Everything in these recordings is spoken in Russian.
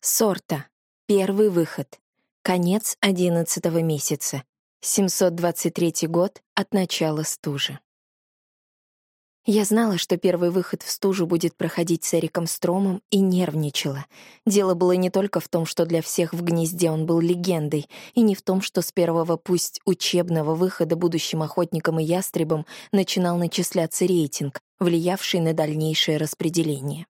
Сорта. Первый выход. Конец одиннадцатого месяца. 723 год от начала стужи. Я знала, что первый выход в стужу будет проходить с Эриком Стромом, и нервничала. Дело было не только в том, что для всех в гнезде он был легендой, и не в том, что с первого, пусть учебного выхода будущим охотникам и ястребам начинал начисляться рейтинг, влиявший на дальнейшее распределение.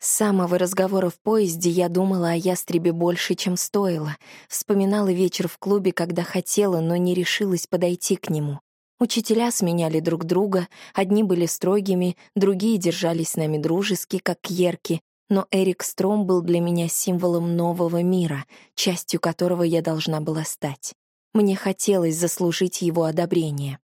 С самого разговора в поезде я думала о ястребе больше, чем стоило. Вспоминала вечер в клубе, когда хотела, но не решилась подойти к нему. Учителя сменяли друг друга, одни были строгими, другие держались с нами дружески, как Кьерки, но Эрик Стром был для меня символом нового мира, частью которого я должна была стать. Мне хотелось заслужить его одобрение.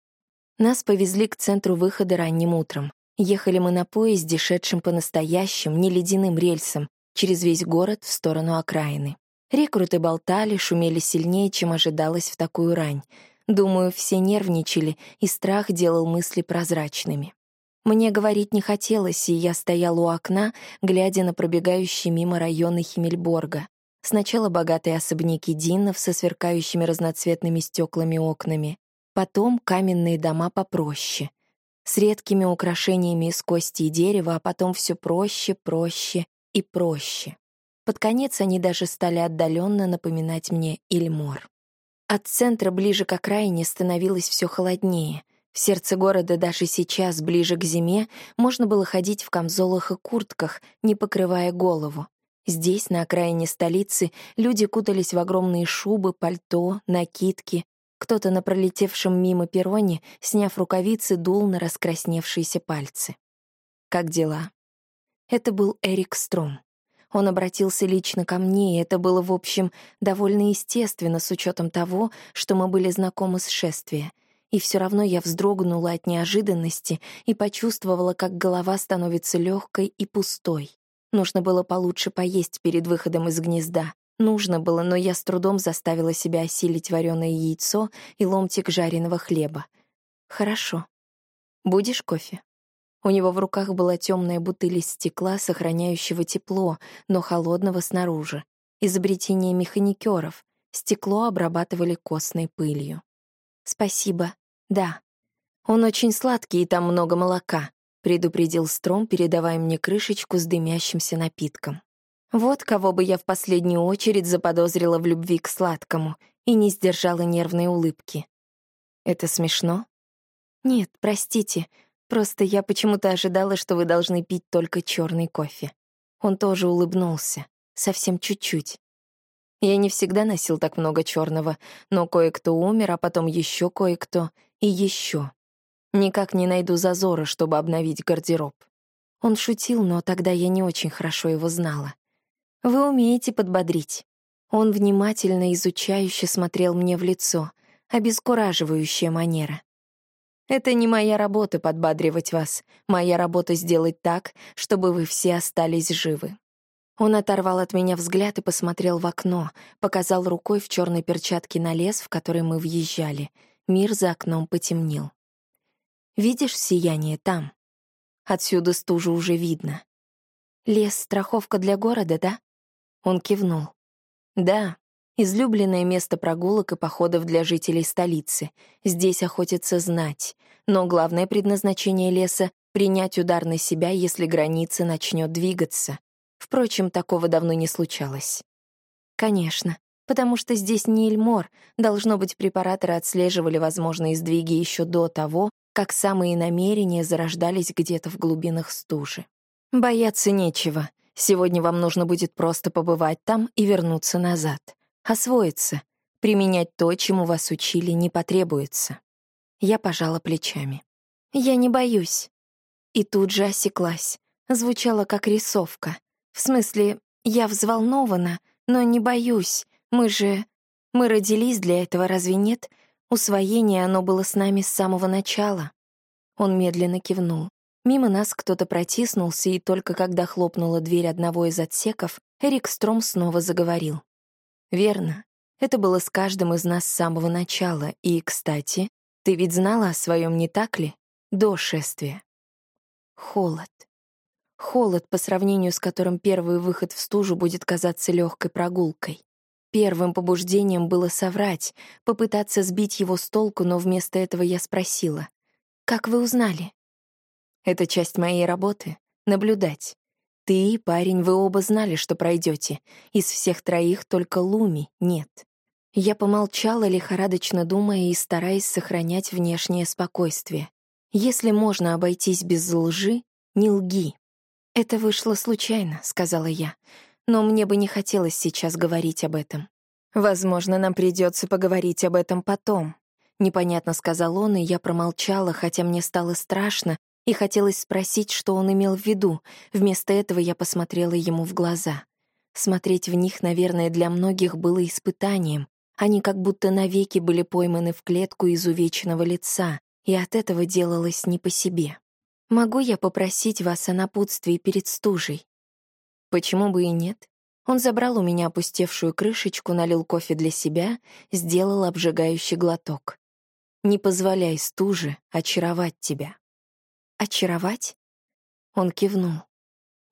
Нас повезли к центру выхода ранним утром. Ехали мы на поезде, шедшем по настоящим, не ледяным рельсам, через весь город в сторону окраины. Рекруты болтали, шумели сильнее, чем ожидалось в такую рань. Думаю, все нервничали, и страх делал мысли прозрачными. Мне говорить не хотелось, и я стояла у окна, глядя на пробегающие мимо районы Химмельборга. Сначала богатые особняки Динов со сверкающими разноцветными стеклами окнами, потом каменные дома попроще — с редкими украшениями из кости и дерева, а потом все проще, проще и проще. Под конец они даже стали отдаленно напоминать мне Ильмор. От центра ближе к окраине становилось все холоднее. В сердце города даже сейчас, ближе к зиме, можно было ходить в камзолах и куртках, не покрывая голову. Здесь, на окраине столицы, люди кутались в огромные шубы, пальто, накидки, кто-то на пролетевшем мимо перроне, сняв рукавицы, дул на раскрасневшиеся пальцы. «Как дела?» Это был Эрик Стром. Он обратился лично ко мне, и это было, в общем, довольно естественно с учетом того, что мы были знакомы с шествия. И все равно я вздрогнула от неожиданности и почувствовала, как голова становится легкой и пустой. Нужно было получше поесть перед выходом из гнезда. Нужно было, но я с трудом заставила себя осилить вареное яйцо и ломтик жареного хлеба. Хорошо. Будешь кофе? У него в руках была темная бутыль из стекла, сохраняющего тепло, но холодного снаружи. Изобретение механикеров. Стекло обрабатывали костной пылью. Спасибо. Да. Он очень сладкий, и там много молока, предупредил Стром, передавая мне крышечку с дымящимся напитком. Вот кого бы я в последнюю очередь заподозрила в любви к сладкому и не сдержала нервной улыбки. Это смешно? Нет, простите, просто я почему-то ожидала, что вы должны пить только черный кофе. Он тоже улыбнулся, совсем чуть-чуть. Я не всегда носил так много черного, но кое-кто умер, а потом еще кое-кто и еще. Никак не найду зазора, чтобы обновить гардероб. Он шутил, но тогда я не очень хорошо его знала. Вы умеете подбодрить. Он внимательно изучающе смотрел мне в лицо, обескураживающая манера. Это не моя работа подбадривать вас. Моя работа сделать так, чтобы вы все остались живы. Он оторвал от меня взгляд и посмотрел в окно, показал рукой в черной перчатке на лес, в который мы въезжали. Мир за окном потемнел. Видишь сияние там? Отсюда стужу уже видно. Лес — страховка для города, да? Он кивнул. «Да, излюбленное место прогулок и походов для жителей столицы. Здесь охотится знать. Но главное предназначение леса — принять удар на себя, если граница начнет двигаться. Впрочем, такого давно не случалось. Конечно, потому что здесь не Эльмор. Должно быть, препараторы отслеживали возможные сдвиги еще до того, как самые намерения зарождались где-то в глубинах стужи. Бояться нечего. Сегодня вам нужно будет просто побывать там и вернуться назад. Освоиться. Применять то, чему вас учили, не потребуется. Я пожала плечами. Я не боюсь. И тут же осеклась. Звучало как рисовка. В смысле, я взволнована, но не боюсь. Мы же... Мы родились для этого, разве нет? Усвоение оно было с нами с самого начала. Он медленно кивнул. Мимо нас кто-то протиснулся, и только когда хлопнула дверь одного из отсеков, Эрик Стром снова заговорил. «Верно. Это было с каждым из нас с самого начала, и, кстати, ты ведь знала о своем, не так ли? До шествия». Холод. Холод, по сравнению с которым первый выход в стужу будет казаться легкой прогулкой. Первым побуждением было соврать, попытаться сбить его с толку, но вместо этого я спросила. «Как вы узнали?» «Это часть моей работы — наблюдать. Ты и парень, вы оба знали, что пройдете. Из всех троих только Луми нет». Я помолчала, лихорадочно думая и стараясь сохранять внешнее спокойствие. «Если можно обойтись без лжи, не лги». «Это вышло случайно», — сказала я но мне бы не хотелось сейчас говорить об этом. Возможно, нам придется поговорить об этом потом. Непонятно сказал он, и я промолчала, хотя мне стало страшно, и хотелось спросить, что он имел в виду. Вместо этого я посмотрела ему в глаза. Смотреть в них, наверное, для многих было испытанием. Они как будто навеки были пойманы в клетку изувеченного лица, и от этого делалось не по себе. «Могу я попросить вас о напутствии перед стужей?» Почему бы и нет? Он забрал у меня опустевшую крышечку, налил кофе для себя, сделал обжигающий глоток. «Не позволяй стуже очаровать тебя». «Очаровать?» Он кивнул.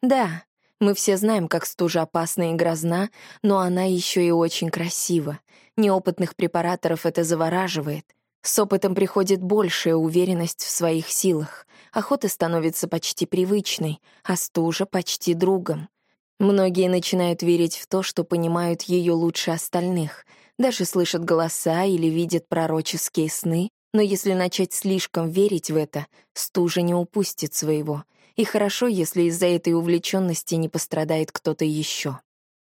«Да, мы все знаем, как стужа опасна и грозна, но она еще и очень красива. Неопытных препараторов это завораживает. С опытом приходит большая уверенность в своих силах. Охота становится почти привычной, а стужа — почти другом. Многие начинают верить в то, что понимают ее лучше остальных, даже слышат голоса или видят пророческие сны, но если начать слишком верить в это, стужа не упустит своего. И хорошо, если из-за этой увлеченности не пострадает кто-то еще.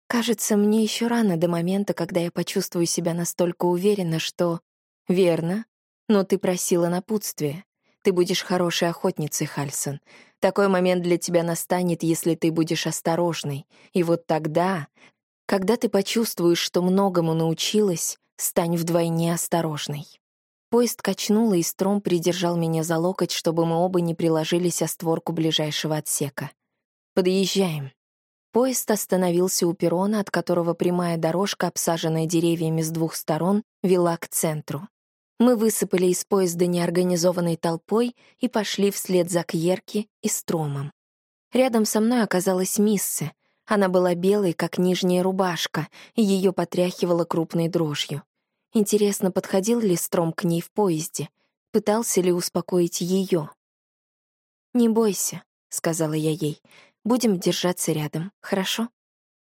Кажется, мне еще рано до момента, когда я почувствую себя настолько уверенно, что... Верно, но ты просила напутствия. Ты будешь хорошей охотницей, Хальсон. Такой момент для тебя настанет, если ты будешь осторожной. И вот тогда, когда ты почувствуешь, что многому научилась, стань вдвойне осторожной. Поезд качнуло, и Стром придержал меня за локоть, чтобы мы оба не приложились о створку ближайшего отсека. «Подъезжаем». Поезд остановился у перрона, от которого прямая дорожка, обсаженная деревьями с двух сторон, вела к центру. Мы высыпали из поезда неорганизованной толпой и пошли вслед за Кьерки и Стромом. Рядом со мной оказалась Миссы. Она была белой, как нижняя рубашка, и ее потряхивала крупной дрожью. Интересно, подходил ли Стром к ней в поезде? Пытался ли успокоить ее? «Не бойся», — сказала я ей. «Будем держаться рядом, хорошо?»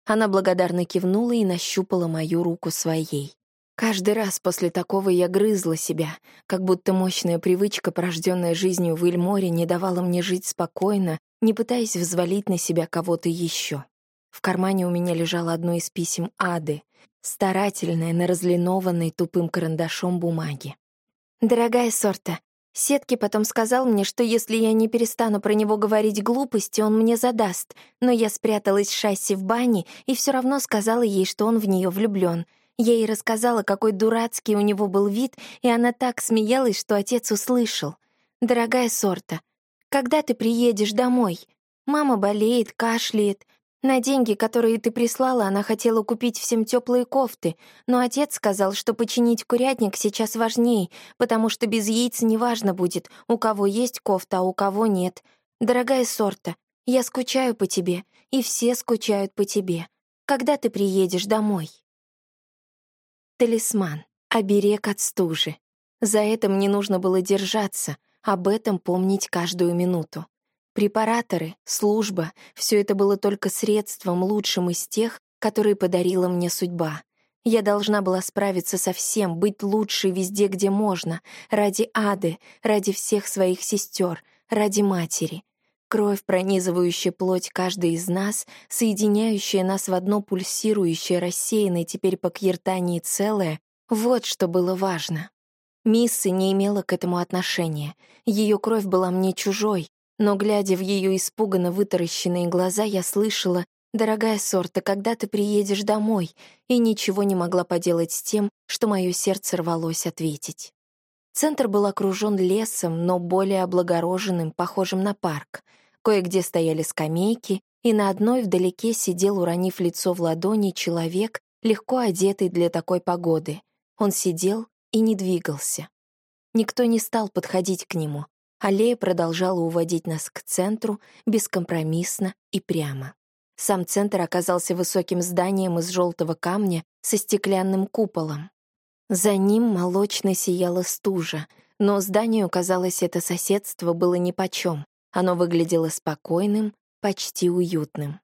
Она благодарно кивнула и нащупала мою руку своей. Каждый раз после такого я грызла себя, как будто мощная привычка, порожденная жизнью в Ильморе, не давала мне жить спокойно, не пытаясь взвалить на себя кого-то еще. В кармане у меня лежало одно из писем Ады, старательное, на разлинованной тупым карандашом бумаги. «Дорогая Сорта, Сетки потом сказал мне, что если я не перестану про него говорить глупости, он мне задаст, но я спряталась в шасси в бане и все равно сказала ей, что он в нее влюблен. Я ей рассказала, какой дурацкий у него был вид, и она так смеялась, что отец услышал. «Дорогая Сорта, когда ты приедешь домой? Мама болеет, кашляет. На деньги, которые ты прислала, она хотела купить всем теплые кофты, но отец сказал, что починить курятник сейчас важнее, потому что без яиц неважно будет, у кого есть кофта, а у кого нет. Дорогая Сорта, я скучаю по тебе, и все скучают по тебе. Когда ты приедешь домой?» Талисман, оберег от стужи. За это мне нужно было держаться, об этом помнить каждую минуту. Препараторы, служба — все это было только средством, лучшим из тех, которые подарила мне судьба. Я должна была справиться со всем, быть лучшей везде, где можно, ради Ады, ради всех своих сестер, ради матери. Кровь, пронизывающая плоть каждой из нас, соединяющая нас в одно пульсирующее, рассеянное теперь по кьертании целое, вот что было важно. Миссы не имела к этому отношения. Ее кровь была мне чужой, но, глядя в ее испуганно вытаращенные глаза, я слышала «Дорогая Сорта, когда ты приедешь домой?» и ничего не могла поделать с тем, что мое сердце рвалось ответить. Центр был окружен лесом, но более облагороженным, похожим на парк — Кое-где стояли скамейки, и на одной вдалеке сидел, уронив лицо в ладони, человек, легко одетый для такой погоды. Он сидел и не двигался. Никто не стал подходить к нему. Аллея продолжала уводить нас к центру бескомпромиссно и прямо. Сам центр оказался высоким зданием из желтого камня со стеклянным куполом. За ним молочно сияла стужа, но зданию, казалось, это соседство было нипочем. Оно выглядело спокойным, почти уютным.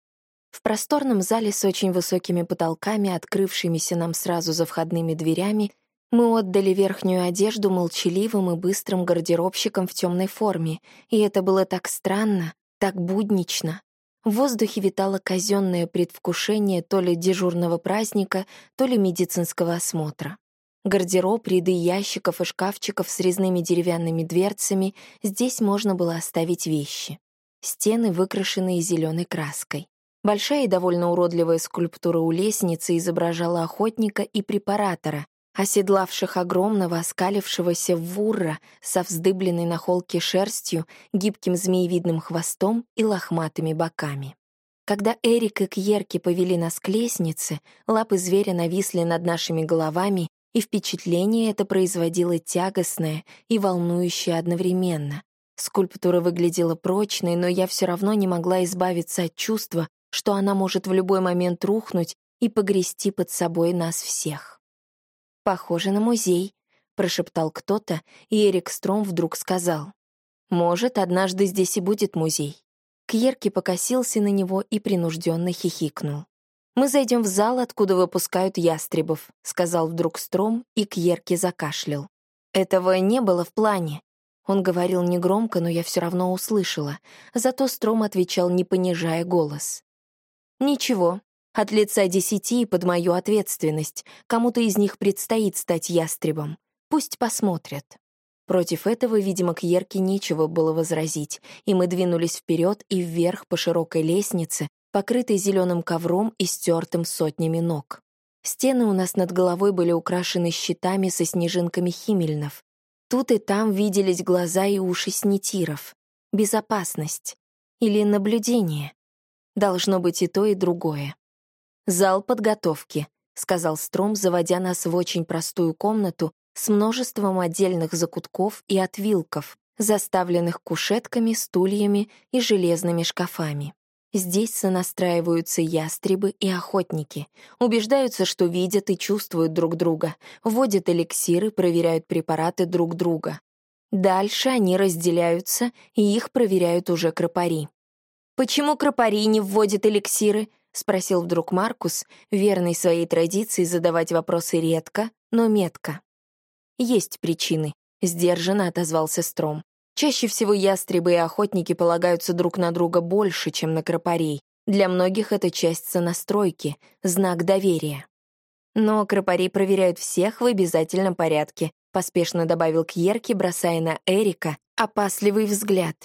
В просторном зале с очень высокими потолками, открывшимися нам сразу за входными дверями, мы отдали верхнюю одежду молчаливым и быстрым гардеробщикам в темной форме, и это было так странно, так буднично. В воздухе витало казенное предвкушение то ли дежурного праздника, то ли медицинского осмотра. Гардероб, ряды ящиков и шкафчиков с резными деревянными дверцами, здесь можно было оставить вещи. Стены, выкрашенные зеленой краской. Большая и довольно уродливая скульптура у лестницы изображала охотника и препаратора, оседлавших огромного, оскалившегося вурра со вздыбленной на холке шерстью, гибким змеевидным хвостом и лохматыми боками. Когда Эрик и Кьерки повели нас к лестнице, лапы зверя нависли над нашими головами, и впечатление это производило тягостное и волнующее одновременно. Скульптура выглядела прочной, но я все равно не могла избавиться от чувства, что она может в любой момент рухнуть и погрести под собой нас всех. «Похоже на музей», — прошептал кто-то, и Эрик Стром вдруг сказал. «Может, однажды здесь и будет музей». Кьерки покосился на него и принужденно хихикнул. «Мы зайдем в зал, откуда выпускают ястребов», — сказал вдруг Стром, и Кьерки закашлял. «Этого не было в плане». Он говорил негромко, но я все равно услышала. Зато Стром отвечал, не понижая голос. «Ничего, от лица десяти под мою ответственность. Кому-то из них предстоит стать ястребом. Пусть посмотрят. Против этого, видимо, к Ерке нечего было возразить, и мы двинулись вперед и вверх по широкой лестнице, покрытой зеленым ковром и стертым сотнями ног. Стены у нас над головой были украшены щитами со снежинками химельнов. Тут и там виделись глаза и уши снитиров. Безопасность. Или наблюдение. Должно быть и то, и другое. «Зал подготовки», — сказал Стром, заводя нас в очень простую комнату с множеством отдельных закутков и отвилков, заставленных кушетками, стульями и железными шкафами. Здесь сонастраиваются ястребы и охотники, убеждаются, что видят и чувствуют друг друга, вводят эликсиры, проверяют препараты друг друга. Дальше они разделяются, и их проверяют уже кропари. Почему кропари не вводят эликсиры? — спросил вдруг Маркус, верный своей традиции задавать вопросы редко, но метко. «Есть причины», — сдержанно отозвался Стром. «Чаще всего ястребы и охотники полагаются друг на друга больше, чем на кропарей. Для многих это часть сонастройки, знак доверия». «Но кропари проверяют всех в обязательном порядке», — поспешно добавил Кьерки, бросая на Эрика опасливый взгляд.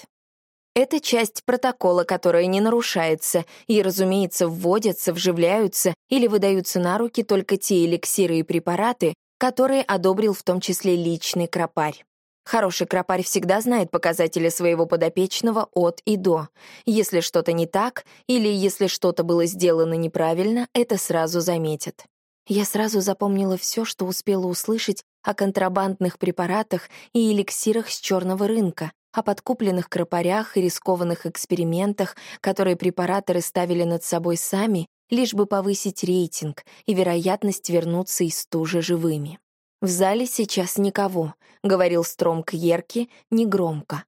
Это часть протокола, которая не нарушается, и, разумеется, вводятся, вживляются или выдаются на руки только те эликсиры и препараты, которые одобрил в том числе личный кропарь. Хороший кропарь всегда знает показатели своего подопечного от и до. Если что-то не так, или если что-то было сделано неправильно, это сразу заметят. Я сразу запомнила все, что успела услышать о контрабандных препаратах и эликсирах с черного рынка, о подкупленных кропарях и рискованных экспериментах, которые препараторы ставили над собой сами, лишь бы повысить рейтинг и вероятность вернуться из стужи живыми. «В зале сейчас никого», — говорил Стромк Ерки негромко.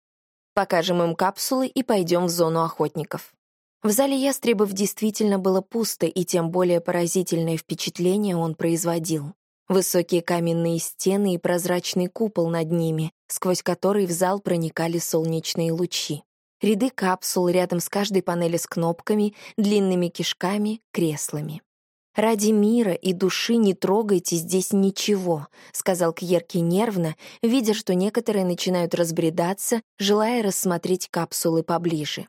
«Покажем им капсулы и пойдем в зону охотников». В зале ястребов действительно было пусто, и тем более поразительное впечатление он производил. Высокие каменные стены и прозрачный купол над ними, сквозь который в зал проникали солнечные лучи. Ряды капсул рядом с каждой панели с кнопками, длинными кишками, креслами. «Ради мира и души не трогайте здесь ничего», — сказал Кьерки нервно, видя, что некоторые начинают разбредаться, желая рассмотреть капсулы поближе.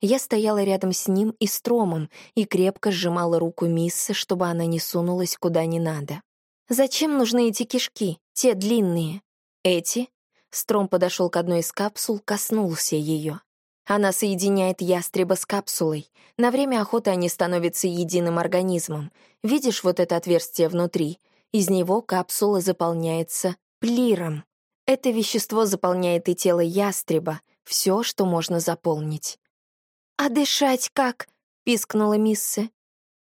Я стояла рядом с ним и Стромом и крепко сжимала руку Миссы, чтобы она не сунулась куда не надо. «Зачем нужны эти кишки, те длинные?» «Эти?» Стром подошел к одной из капсул, коснулся ее. Она соединяет ястреба с капсулой. На время охоты они становятся единым организмом. Видишь вот это отверстие внутри? Из него капсула заполняется плиром. Это вещество заполняет и тело ястреба, все, что можно заполнить. «А дышать как?» — пискнула Миссы.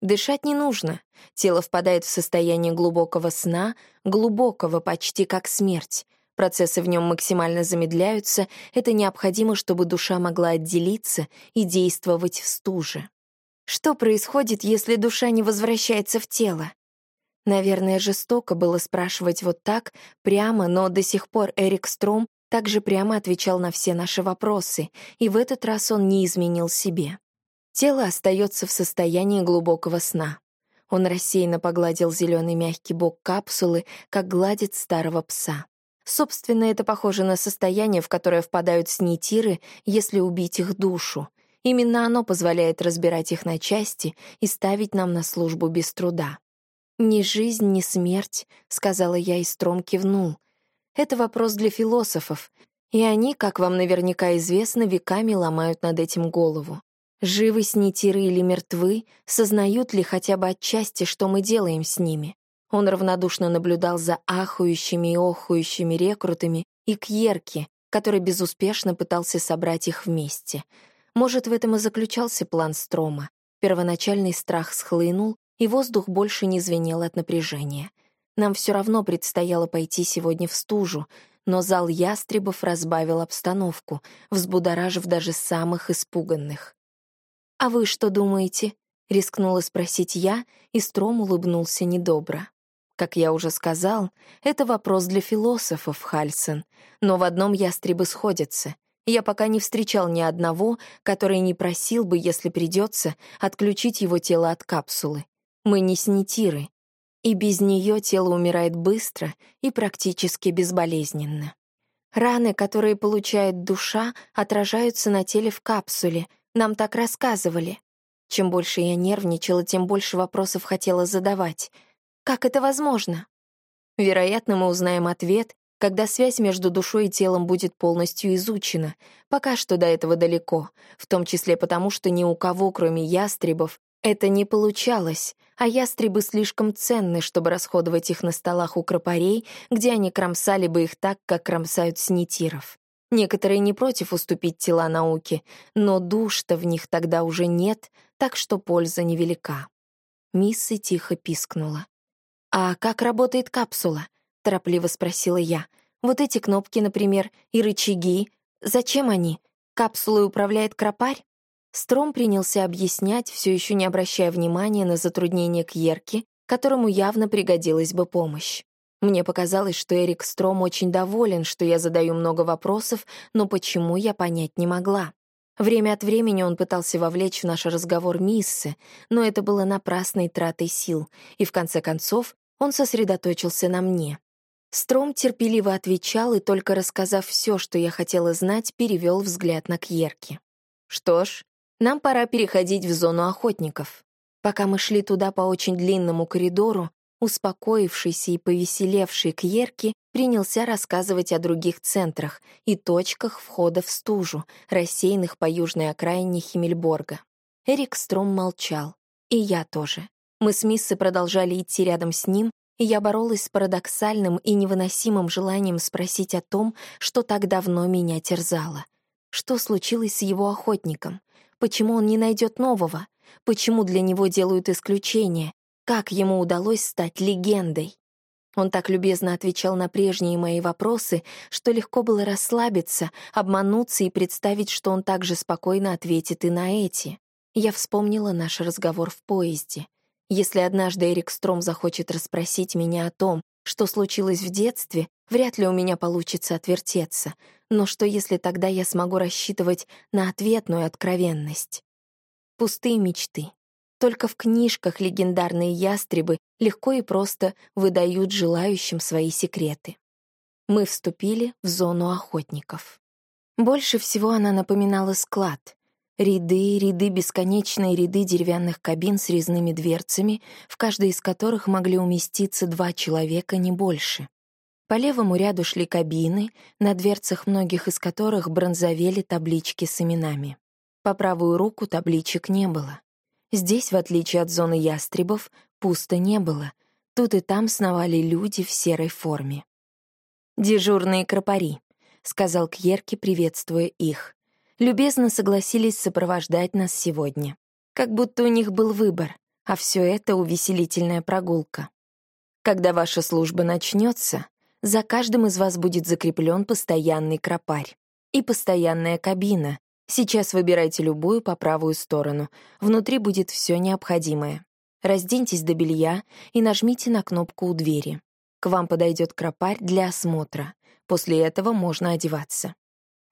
Дышать не нужно. Тело впадает в состояние глубокого сна, глубокого почти как смерть. Процессы в нем максимально замедляются, это необходимо, чтобы душа могла отделиться и действовать в стуже. Что происходит, если душа не возвращается в тело? Наверное, жестоко было спрашивать вот так, прямо, но до сих пор Эрик Стром также прямо отвечал на все наши вопросы, и в этот раз он не изменил себе. Тело остается в состоянии глубокого сна. Он рассеянно погладил зеленый мягкий бок капсулы, как гладит старого пса. Собственно, это похоже на состояние, в которое впадают снитиры, если убить их душу. Именно оно позволяет разбирать их на части и ставить нам на службу без труда. «Ни жизнь, ни смерть», — сказала я, и Стром кивнул. «Это вопрос для философов, и они, как вам наверняка известно, веками ломают над этим голову. Живы снитиры или мертвы, сознают ли хотя бы отчасти, что мы делаем с ними? Он равнодушно наблюдал за ахающими и охающими рекрутами и Кьерки, который безуспешно пытался собрать их вместе. Может, в этом и заключался план Строма. Первоначальный страх схлынул, и воздух больше не звенел от напряжения. Нам все равно предстояло пойти сегодня в стужу, но зал ястребов разбавил обстановку, взбудоражив даже самых испуганных. «А вы что думаете?» — рискнула спросить я, и Стром улыбнулся недобро. Как я уже сказал, это вопрос для философов, Хальсон, но в одном ястребы сходятся. Я пока не встречал ни одного, который не просил бы, если придется, отключить его тело от капсулы. Мы не снитиры, и без нее тело умирает быстро и практически безболезненно. Раны, которые получает душа, отражаются на теле в капсуле, нам так рассказывали. Чем больше я нервничала, тем больше вопросов хотела задавать — как это возможно? Вероятно, мы узнаем ответ, когда связь между душой и телом будет полностью изучена. Пока что до этого далеко, в том числе потому, что ни у кого, кроме ястребов, это не получалось, а ястребы слишком ценны, чтобы расходовать их на столах у кропарей, где они кромсали бы их так, как кромсают снитиров. Некоторые не против уступить тела науке, но душ-то в них тогда уже нет, так что польза невелика. Миссы тихо пискнула. «А как работает капсула?» — торопливо спросила я. «Вот эти кнопки, например, и рычаги. Зачем они? Капсулой управляет кропарь?» Стром принялся объяснять, все еще не обращая внимания на затруднение Кьерки, которому явно пригодилась бы помощь. Мне показалось, что Эрик Стром очень доволен, что я задаю много вопросов, но почему я понять не могла. Время от времени он пытался вовлечь в наш разговор Миссы, но это было напрасной тратой сил, и в конце концов он сосредоточился на мне. Стром терпеливо отвечал и, только рассказав все, что я хотела знать, перевел взгляд на Кьерки. «Что ж, нам пора переходить в зону охотников». Пока мы шли туда по очень длинному коридору, успокоившийся и повеселевший Кьерки принялся рассказывать о других центрах и точках входа в стужу, рассеянных по южной окраине Химмельборга. Эрик Стром молчал. И я тоже. Мы с Миссы продолжали идти рядом с ним, и я боролась с парадоксальным и невыносимым желанием спросить о том, что так давно меня терзало. Что случилось с его охотником? Почему он не найдет нового? Почему для него делают исключение? Как ему удалось стать легендой? Он так любезно отвечал на прежние мои вопросы, что легко было расслабиться, обмануться и представить, что он также спокойно ответит и на эти. Я вспомнила наш разговор в поезде. Если однажды Эрик Стром захочет расспросить меня о том, что случилось в детстве, вряд ли у меня получится отвертеться. Но что если тогда я смогу рассчитывать на ответную откровенность? Пустые мечты. Только в книжках легендарные ястребы легко и просто выдают желающим свои секреты. Мы вступили в зону охотников. Больше всего она напоминала склад, Ряды, ряды, бесконечные ряды деревянных кабин с резными дверцами, в каждой из которых могли уместиться два человека, не больше. По левому ряду шли кабины, на дверцах многих из которых бронзовели таблички с именами. По правую руку табличек не было. Здесь, в отличие от зоны ястребов, пусто не было. Тут и там сновали люди в серой форме. «Дежурные кропари», — сказал Кьерки, приветствуя их. Любезно согласились сопровождать нас сегодня. Как будто у них был выбор, а все это — увеселительная прогулка. Когда ваша служба начнется, за каждым из вас будет закреплен постоянный кропарь и постоянная кабина. Сейчас выбирайте любую по правую сторону. Внутри будет все необходимое. Разденьтесь до белья и нажмите на кнопку у двери. К вам подойдет кропарь для осмотра. После этого можно одеваться.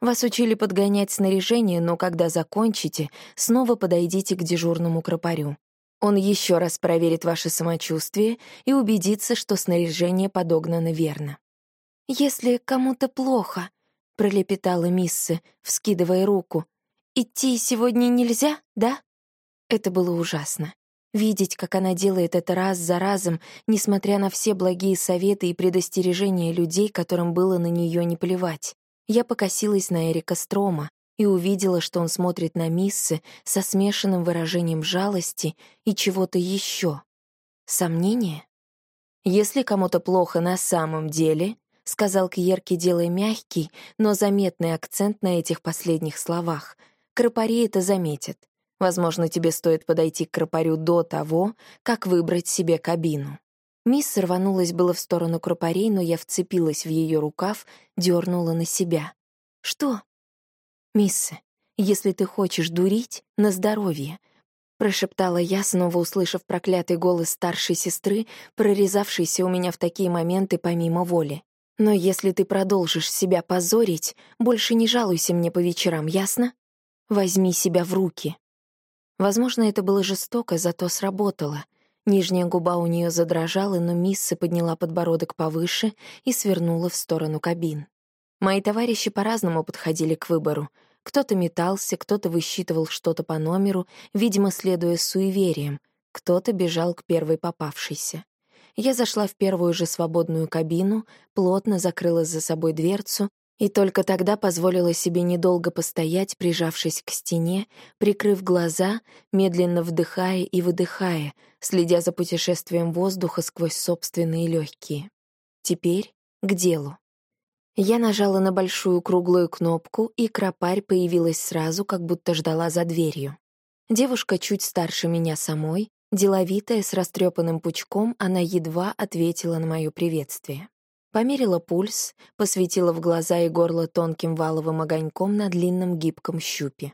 Вас учили подгонять снаряжение, но когда закончите, снова подойдите к дежурному кропарю. Он еще раз проверит ваше самочувствие и убедится, что снаряжение подогнано верно. «Если кому-то плохо», — пролепетала Миссы, вскидывая руку, «идти сегодня нельзя, да?» Это было ужасно. Видеть, как она делает это раз за разом, несмотря на все благие советы и предостережения людей, которым было на нее не плевать. Я покосилась на Эрика Строма, и увидела, что он смотрит на Миссы со смешанным выражением жалости и чего-то еще. Сомнение? «Если кому-то плохо на самом деле», — сказал Кьерки, делая мягкий, но заметный акцент на этих последних словах, «кропари это заметят. Возможно, тебе стоит подойти к кропарю до того, как выбрать себе кабину». Мисс рванулась было в сторону кропарей, но я вцепилась в ее рукав, дернула на себя. «Что?» «Миссы, если ты хочешь дурить, на здоровье», — прошептала я, снова услышав проклятый голос старшей сестры, прорезавшийся у меня в такие моменты помимо воли. «Но если ты продолжишь себя позорить, больше не жалуйся мне по вечерам, ясно? Возьми себя в руки». Возможно, это было жестоко, зато сработало. Нижняя губа у нее задрожала, но Мисса подняла подбородок повыше и свернула в сторону кабин. Мои товарищи по-разному подходили к выбору. Кто-то метался, кто-то высчитывал что-то по номеру, видимо, следуя суевериям, кто-то бежал к первой попавшейся. Я зашла в первую же свободную кабину, плотно закрыла за собой дверцу и только тогда позволила себе недолго постоять, прижавшись к стене, прикрыв глаза, медленно вдыхая и выдыхая, следя за путешествием воздуха сквозь собственные легкие. Теперь к делу. Я нажала на большую круглую кнопку, и кропарь появилась сразу, как будто ждала за дверью. Девушка чуть старше меня самой, деловитая, с растрепанным пучком, она едва ответила на мое приветствие. Померила пульс, посветила в глаза и горло тонким валовым огоньком на длинном гибком щупе.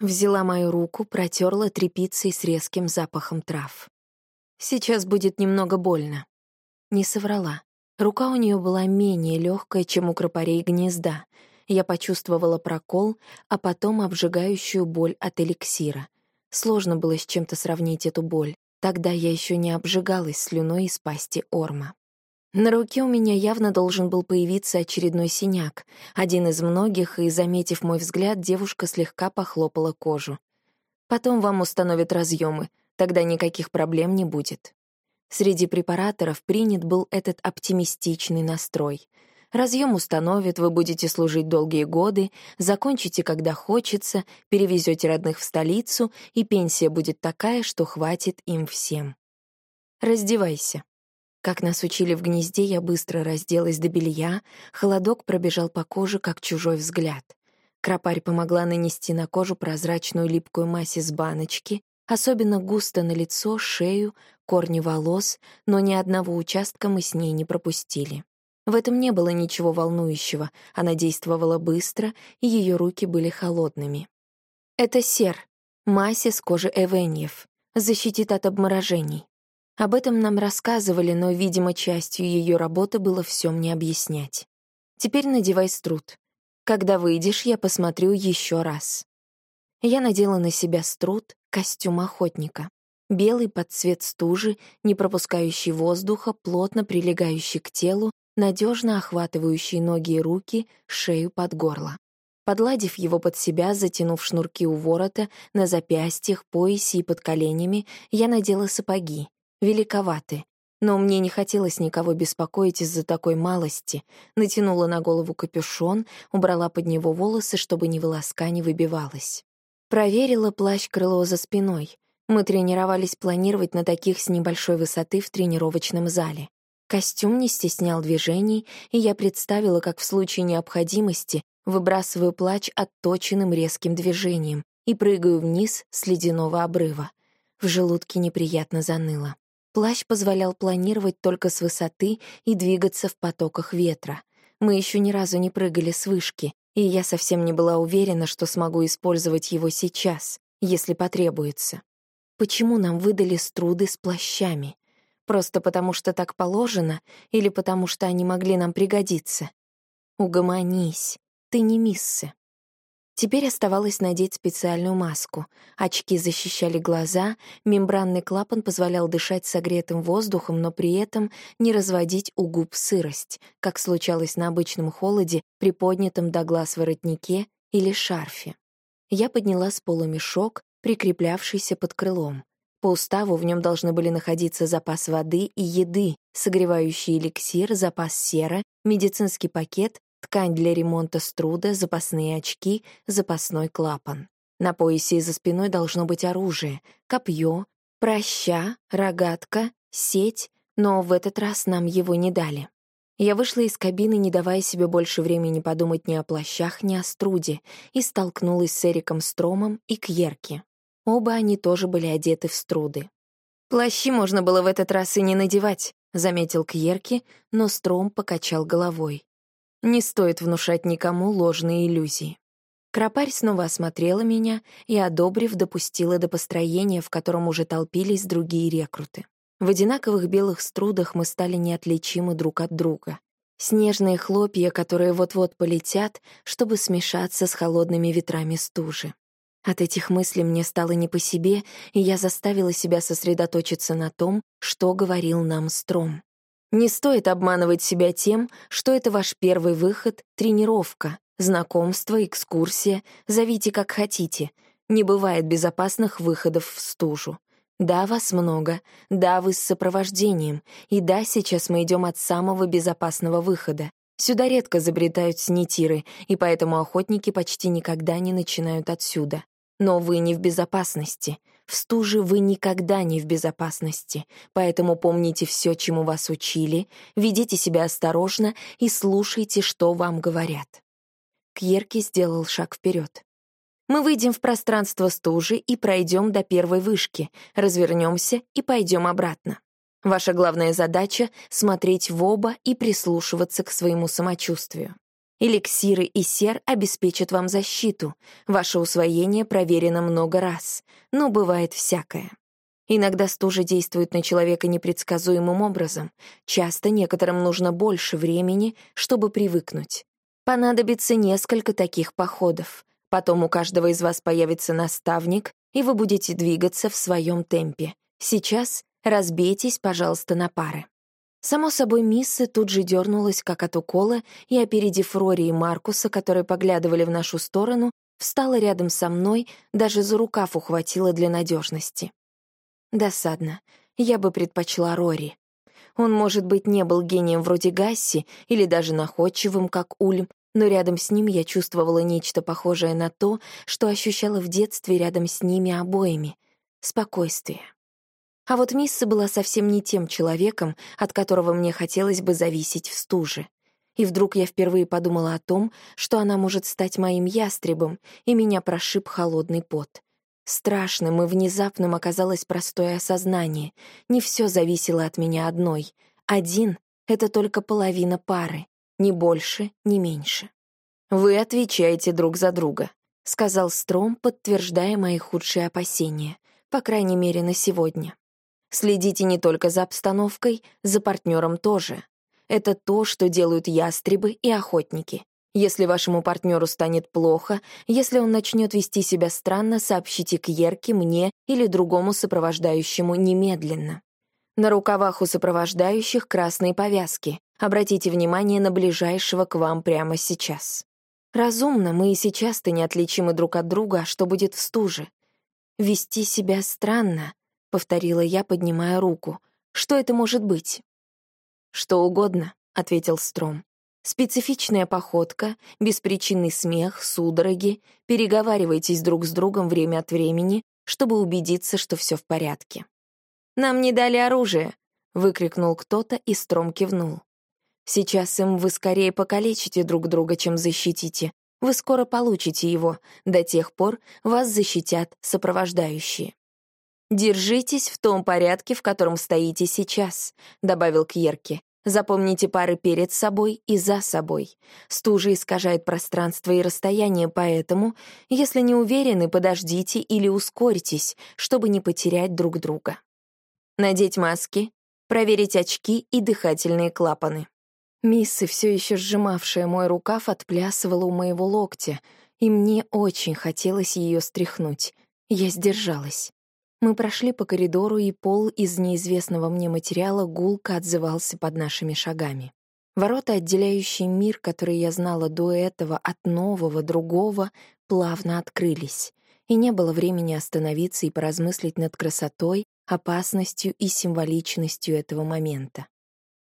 Взяла мою руку, протерла тряпицей с резким запахом трав. «Сейчас будет немного больно». Не соврала. Рука у нее была менее легкая, чем у кропарей гнезда. Я почувствовала прокол, а потом обжигающую боль от эликсира. Сложно было с чем-то сравнить эту боль. Тогда я еще не обжигалась слюной из пасти орма. На руке у меня явно должен был появиться очередной синяк, один из многих, и, заметив мой взгляд, девушка слегка похлопала кожу. «Потом вам установят разъемы, тогда никаких проблем не будет». Среди препараторов принят был этот оптимистичный настрой. Разъем установят, вы будете служить долгие годы, закончите, когда хочется, перевезете родных в столицу, и пенсия будет такая, что хватит им всем. Раздевайся. Как нас учили в гнезде, я быстро разделась до белья, холодок пробежал по коже, как чужой взгляд. Кропарь помогла нанести на кожу прозрачную липкую мазь из баночки, особенно густо на лицо, шею, корни волос, но ни одного участка мы с ней не пропустили. В этом не было ничего волнующего, она действовала быстро, и ее руки были холодными. Это сер, мазь из кожи эвеньев, защитит от обморожений. Об этом нам рассказывали, но, видимо, частью ее работы было все мне объяснять. Теперь надевай струд. Когда выйдешь, я посмотрю еще раз. Я надела на себя струд, костюм охотника. Белый под цвет стужи, не пропускающий воздуха, плотно прилегающий к телу, надежно охватывающий ноги и руки, шею под горло. Подладив его под себя, затянув шнурки у ворота, на запястьях, поясе и под коленями, я надела сапоги. Великоваты. Но мне не хотелось никого беспокоить из-за такой малости. Натянула на голову капюшон, убрала под него волосы, чтобы ни волоска не выбивалось. Проверила плащ-крыло за спиной. Мы тренировались планировать на таких с небольшой высоты в тренировочном зале. Костюм не стеснял движений, и я представила, как в случае необходимости выбрасываю плач отточенным резким движением и прыгаю вниз с ледяного обрыва. В желудке неприятно заныло. Плащ позволял планировать только с высоты и двигаться в потоках ветра. Мы еще ни разу не прыгали с вышки, и я совсем не была уверена, что смогу использовать его сейчас, если потребуется. Почему нам выдали струды с плащами? Просто потому, что так положено, или потому, что они могли нам пригодиться? Угомонись, ты не миссы. Теперь оставалось надеть специальную маску. Очки защищали глаза, мембранный клапан позволял дышать согретым воздухом, но при этом не разводить у губ сырость, как случалось на обычном холоде при поднятом до глаз воротнике или шарфе. Я подняла с пола мешок, прикреплявшийся под крылом. По уставу в нем должны были находиться запас воды и еды, согревающий эликсир, запас сера, медицинский пакет ткань для ремонта струда, запасные очки, запасной клапан. На поясе и за спиной должно быть оружие, копье, проща, рогатка, сеть, но в этот раз нам его не дали. Я вышла из кабины, не давая себе больше времени подумать ни о плащах, ни о струде, и столкнулась с Эриком Стромом и Кьерки. Оба они тоже были одеты в струды. «Плащи можно было в этот раз и не надевать», — заметил Кьерки, но Стром покачал головой. Не стоит внушать никому ложные иллюзии. Кропарь снова осмотрела меня и, одобрив, допустила до построения, в котором уже толпились другие рекруты. В одинаковых белых струдах мы стали неотличимы друг от друга. Снежные хлопья, которые вот-вот полетят, чтобы смешаться с холодными ветрами стужи. От этих мыслей мне стало не по себе, и я заставила себя сосредоточиться на том, что говорил нам Стром. Не стоит обманывать себя тем, что это ваш первый выход, тренировка, знакомство, экскурсия, зовите как хотите. Не бывает безопасных выходов в стужу. Да, вас много, да, вы с сопровождением, и да, сейчас мы идем от самого безопасного выхода. Сюда редко забредают снитиры, и поэтому охотники почти никогда не начинают отсюда. Но вы не в безопасности. В стуже вы никогда не в безопасности, поэтому помните все, чему вас учили, ведите себя осторожно и слушайте, что вам говорят. Кьерки сделал шаг вперед. Мы выйдем в пространство стужи и пройдем до первой вышки, развернемся и пойдем обратно. Ваша главная задача — смотреть в оба и прислушиваться к своему самочувствию. Эликсиры и сер обеспечат вам защиту. Ваше усвоение проверено много раз, но бывает всякое. Иногда стужа действует на человека непредсказуемым образом. Часто некоторым нужно больше времени, чтобы привыкнуть. Понадобится несколько таких походов. Потом у каждого из вас появится наставник, и вы будете двигаться в своем темпе. Сейчас разбейтесь, пожалуйста, на пары. Само собой, Миссы тут же дернулась, как от укола, и, опередив Рори и Маркуса, которые поглядывали в нашу сторону, встала рядом со мной, даже за рукав ухватила для надежности. Досадно. Я бы предпочла Рори. Он, может быть, не был гением вроде Гасси или даже находчивым, как Ульм, но рядом с ним я чувствовала нечто похожее на то, что ощущала в детстве рядом с ними обоими — спокойствие. А вот Мисса была совсем не тем человеком, от которого мне хотелось бы зависеть в стуже. И вдруг я впервые подумала о том, что она может стать моим ястребом, и меня прошиб холодный пот. Страшным и внезапным оказалось простое осознание. Не все зависело от меня одной. Один — это только половина пары, ни больше, ни меньше. «Вы отвечаете друг за друга», — сказал Стром, подтверждая мои худшие опасения, по крайней мере, на сегодня. Следите не только за обстановкой, за партнером тоже. Это то, что делают ястребы и охотники. Если вашему партнеру станет плохо, если он начнет вести себя странно, сообщите Кьерке, мне или другому сопровождающему немедленно. На рукавах у сопровождающих красные повязки. Обратите внимание на ближайшего к вам прямо сейчас. Разумно, мы и сейчас-то неотличимы друг от друга, а что будет в стуже. Вести себя странно — повторила я, поднимая руку. «Что это может быть?» «Что угодно», — ответил Стром. «Специфичная походка, беспричинный смех, судороги. Переговаривайтесь друг с другом время от времени, чтобы убедиться, что все в порядке». «Нам не дали оружие», — выкрикнул кто-то, и Стром кивнул. «Сейчас им вы скорее покалечите друг друга, чем защитите. Вы скоро получите его. До тех пор вас защитят сопровождающие». «Держитесь в том порядке, в котором стоите сейчас», — добавил Кьерки. «Запомните пары перед собой и за собой. Стужа искажает пространство и расстояние, поэтому, если не уверены, подождите или ускорьтесь, чтобы не потерять друг друга». Надеть маски, проверить очки и дыхательные клапаны. Миссы, все еще сжимавшая мой рукав, отплясывала у моего локтя, и мне очень хотелось ее стряхнуть. Я сдержалась. Мы прошли по коридору, и пол из неизвестного мне материала гулко отзывался под нашими шагами. Ворота, отделяющие мир, который я знала до этого от нового, другого, плавно открылись, и не было времени остановиться и поразмыслить над красотой, опасностью и символичностью этого момента.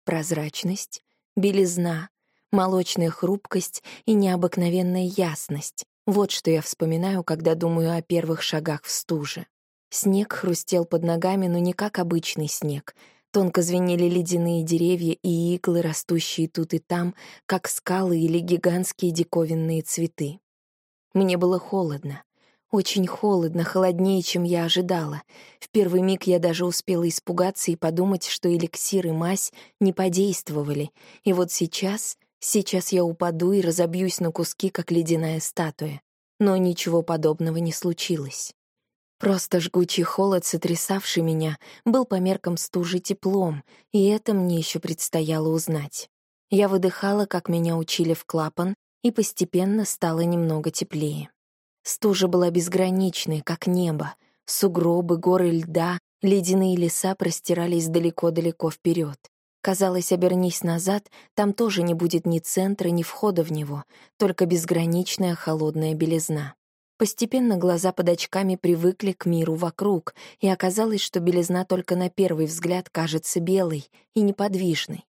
Прозрачность, белизна, молочная хрупкость и необыкновенная ясность — вот что я вспоминаю, когда думаю о первых шагах в стуже. Снег хрустел под ногами, но не как обычный снег. Тонко звенели ледяные деревья и иглы, растущие тут и там, как скалы или гигантские диковинные цветы. Мне было холодно. Очень холодно, холоднее, чем я ожидала. В первый миг я даже успела испугаться и подумать, что эликсир и мазь не подействовали. И вот сейчас, сейчас я упаду и разобьюсь на куски, как ледяная статуя. Но ничего подобного не случилось. Просто жгучий холод, сотрясавший меня, был по меркам стужи теплом, и это мне еще предстояло узнать. Я выдыхала, как меня учили в клапан, и постепенно стало немного теплее. Стужа была безграничной, как небо. Сугробы, горы льда, ледяные леса простирались далеко-далеко вперед. Казалось, обернись назад, там тоже не будет ни центра, ни входа в него, только безграничная холодная белизна. Постепенно глаза под очками привыкли к миру вокруг, и оказалось, что белизна только на первый взгляд кажется белой и неподвижной.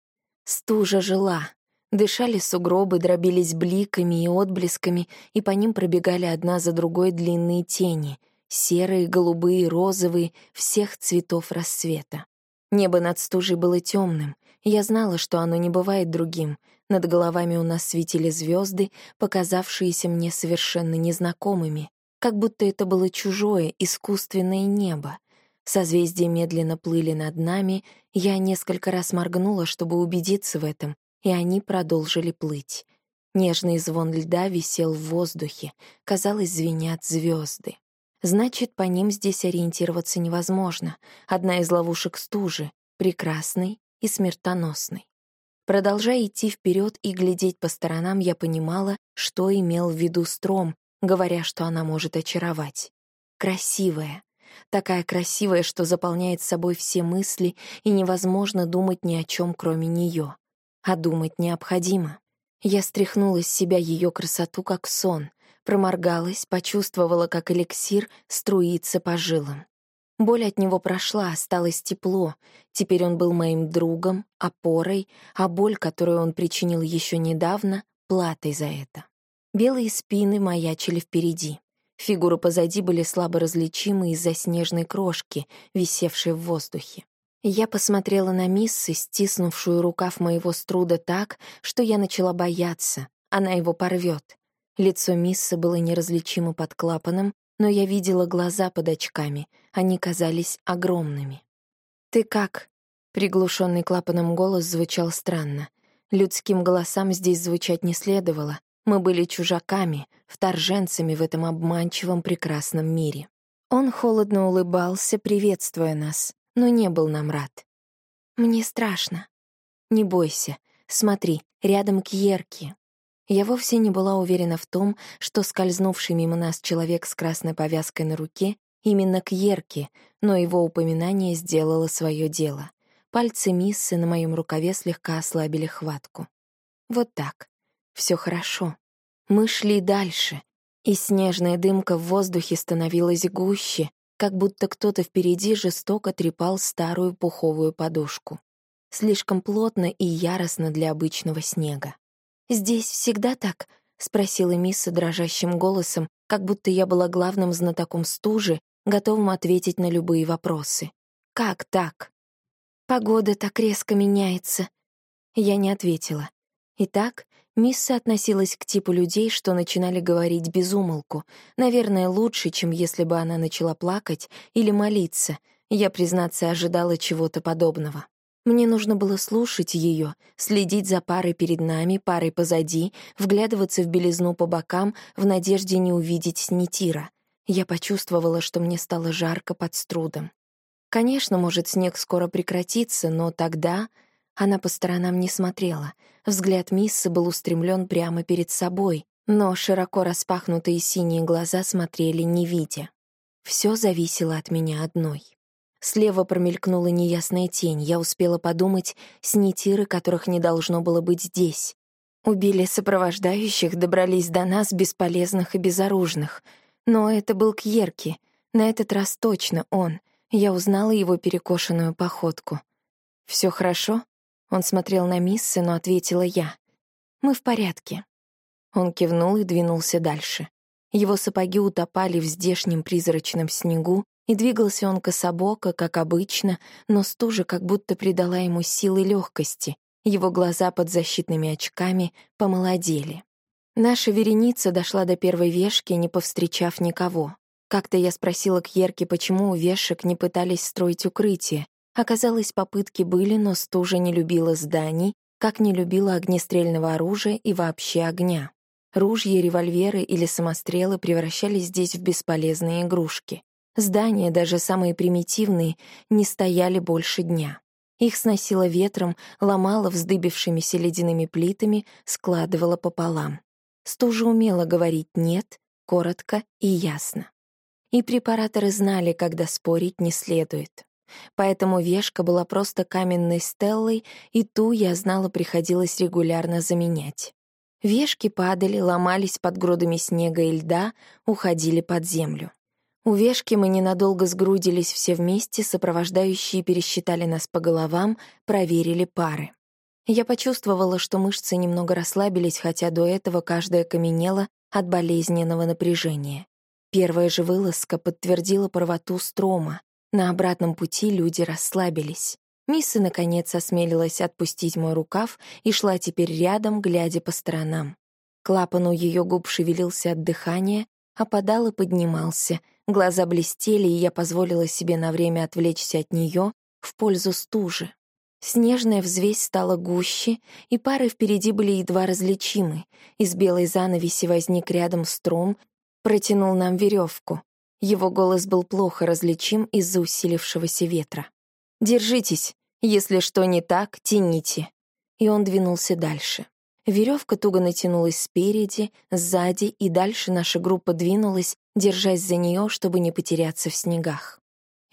Стужа жила. Дышали сугробы, дробились бликами и отблесками, и по ним пробегали одна за другой длинные тени — серые, голубые, розовые, всех цветов рассвета. Небо над стужей было темным. Я знала, что оно не бывает другим — над головами у нас светили звезды, показавшиеся мне совершенно незнакомыми, как будто это было чужое, искусственное небо. Созвездия медленно плыли над нами, я несколько раз моргнула, чтобы убедиться в этом, и они продолжили плыть. Нежный звон льда висел в воздухе, казалось, звенят звезды. Значит, по ним здесь ориентироваться невозможно. Одна из ловушек стужи, прекрасной и смертоносной. Продолжая идти вперед и глядеть по сторонам, я понимала, что имел в виду Стром, говоря, что она может очаровать. Красивая. Такая красивая, что заполняет собой все мысли, и невозможно думать ни о чем, кроме нее. А думать необходимо. Я стряхнула с себя ее красоту, как сон, проморгалась, почувствовала, как эликсир струится по жилам. Боль от него прошла, осталось тепло. Теперь он был моим другом, опорой, а боль, которую он причинил еще недавно, платой за это. Белые спины маячили впереди. Фигуры позади были слабо различимы из-за снежной крошки, висевшей в воздухе. Я посмотрела на Миссы, стиснувшую рукав моего струда так, что я начала бояться. Она его порвет. Лицо Миссы было неразличимо под клапаном, но я видела глаза под очками, они казались огромными. «Ты как?» — приглушенный клапаном голос звучал странно. Людским голосам здесь звучать не следовало. Мы были чужаками, вторженцами в этом обманчивом прекрасном мире. Он холодно улыбался, приветствуя нас, но не был нам рад. «Мне страшно». «Не бойся. Смотри, рядом Кьерки. Я вовсе не была уверена в том, что скользнувший мимо нас человек с красной повязкой на руке именно к Ерке, но его упоминание сделало свое дело. Пальцы Миссы на моем рукаве слегка ослабили хватку. Вот так. Все хорошо. Мы шли дальше, и снежная дымка в воздухе становилась гуще, как будто кто-то впереди жестоко трепал старую пуховую подушку. Слишком плотно и яростно для обычного снега. «Здесь всегда так?» — спросила Мисса дрожащим голосом, как будто я была главным знатоком стужи, готовым ответить на любые вопросы. «Как так?» Погода так резко меняется. Я не ответила. Итак, Мисса относилась к типу людей, что начинали говорить без умолку. Наверное, лучше, чем если бы она начала плакать или молиться. Я, признаться, ожидала чего-то подобного. Мне нужно было слушать ее, следить за парой перед нами, парой позади, вглядываться в белизну по бокам в надежде не увидеть снитира. Я почувствовала, что мне стало жарко под струдом. Конечно, может, снег скоро прекратится, но тогда она по сторонам не смотрела. Взгляд Миссы был устремлен прямо перед собой, но широко распахнутые синие глаза смотрели, не видя. Все зависело от меня одной. Слева промелькнула неясная тень. Я успела подумать, снитиры, которых не должно было быть здесь. Убили сопровождающих, добрались до нас, бесполезных и безоружных. Но это был Кьерки. На этот раз точно он. Я узнала его перекошенную походку. Все хорошо?» Он смотрел на Миссы, но ответила я. «Мы в порядке». Он кивнул и двинулся дальше. Его сапоги утопали в здешнем призрачном снегу, и двигался он кособоко, как обычно, но стужа как будто придала ему силы легкости. Его глаза под защитными очками помолодели. Наша вереница дошла до первой вешки, не повстречав никого. Как-то я спросила Кьерки, почему у вешек не пытались строить укрытие, Оказалось, попытки были, но стужа не любила зданий, как не любила огнестрельного оружия и вообще огня. Ружья, револьверы или самострелы превращались здесь в бесполезные игрушки. Здания, даже самые примитивные, не стояли больше дня. Их сносило ветром, ломало вздыбившимися ледяными плитами, складывало пополам. Стужа умела говорить «нет», коротко и ясно. И препараторы знали, когда спорить не следует. Поэтому вешка была просто каменной стеллой, и ту, я знала, приходилось регулярно заменять. Вешки падали, ломались под грудами снега и льда, уходили под землю. У вешки мы ненадолго сгрудились все вместе, сопровождающие пересчитали нас по головам, проверили пары. Я почувствовала, что мышцы немного расслабились, хотя до этого каждая каменела от болезненного напряжения. Первая же вылазка подтвердила правоту строма. На обратном пути люди расслабились. Мисса, наконец, осмелилась отпустить мой рукав и шла теперь рядом, глядя по сторонам. Клапан у ее губ шевелился от дыхания, опадал и поднимался. Глаза блестели, и я позволила себе на время отвлечься от нее в пользу стужи. Снежная взвесь стала гуще, и пары впереди были едва различимы. Из белой занавеси возник рядом стром, протянул нам веревку. Его голос был плохо различим из-за усилившегося ветра. «Держитесь. Если что не так, тяните». И он двинулся дальше. Веревка туго натянулась спереди, сзади, и дальше наша группа двинулась, держась за нее, чтобы не потеряться в снегах.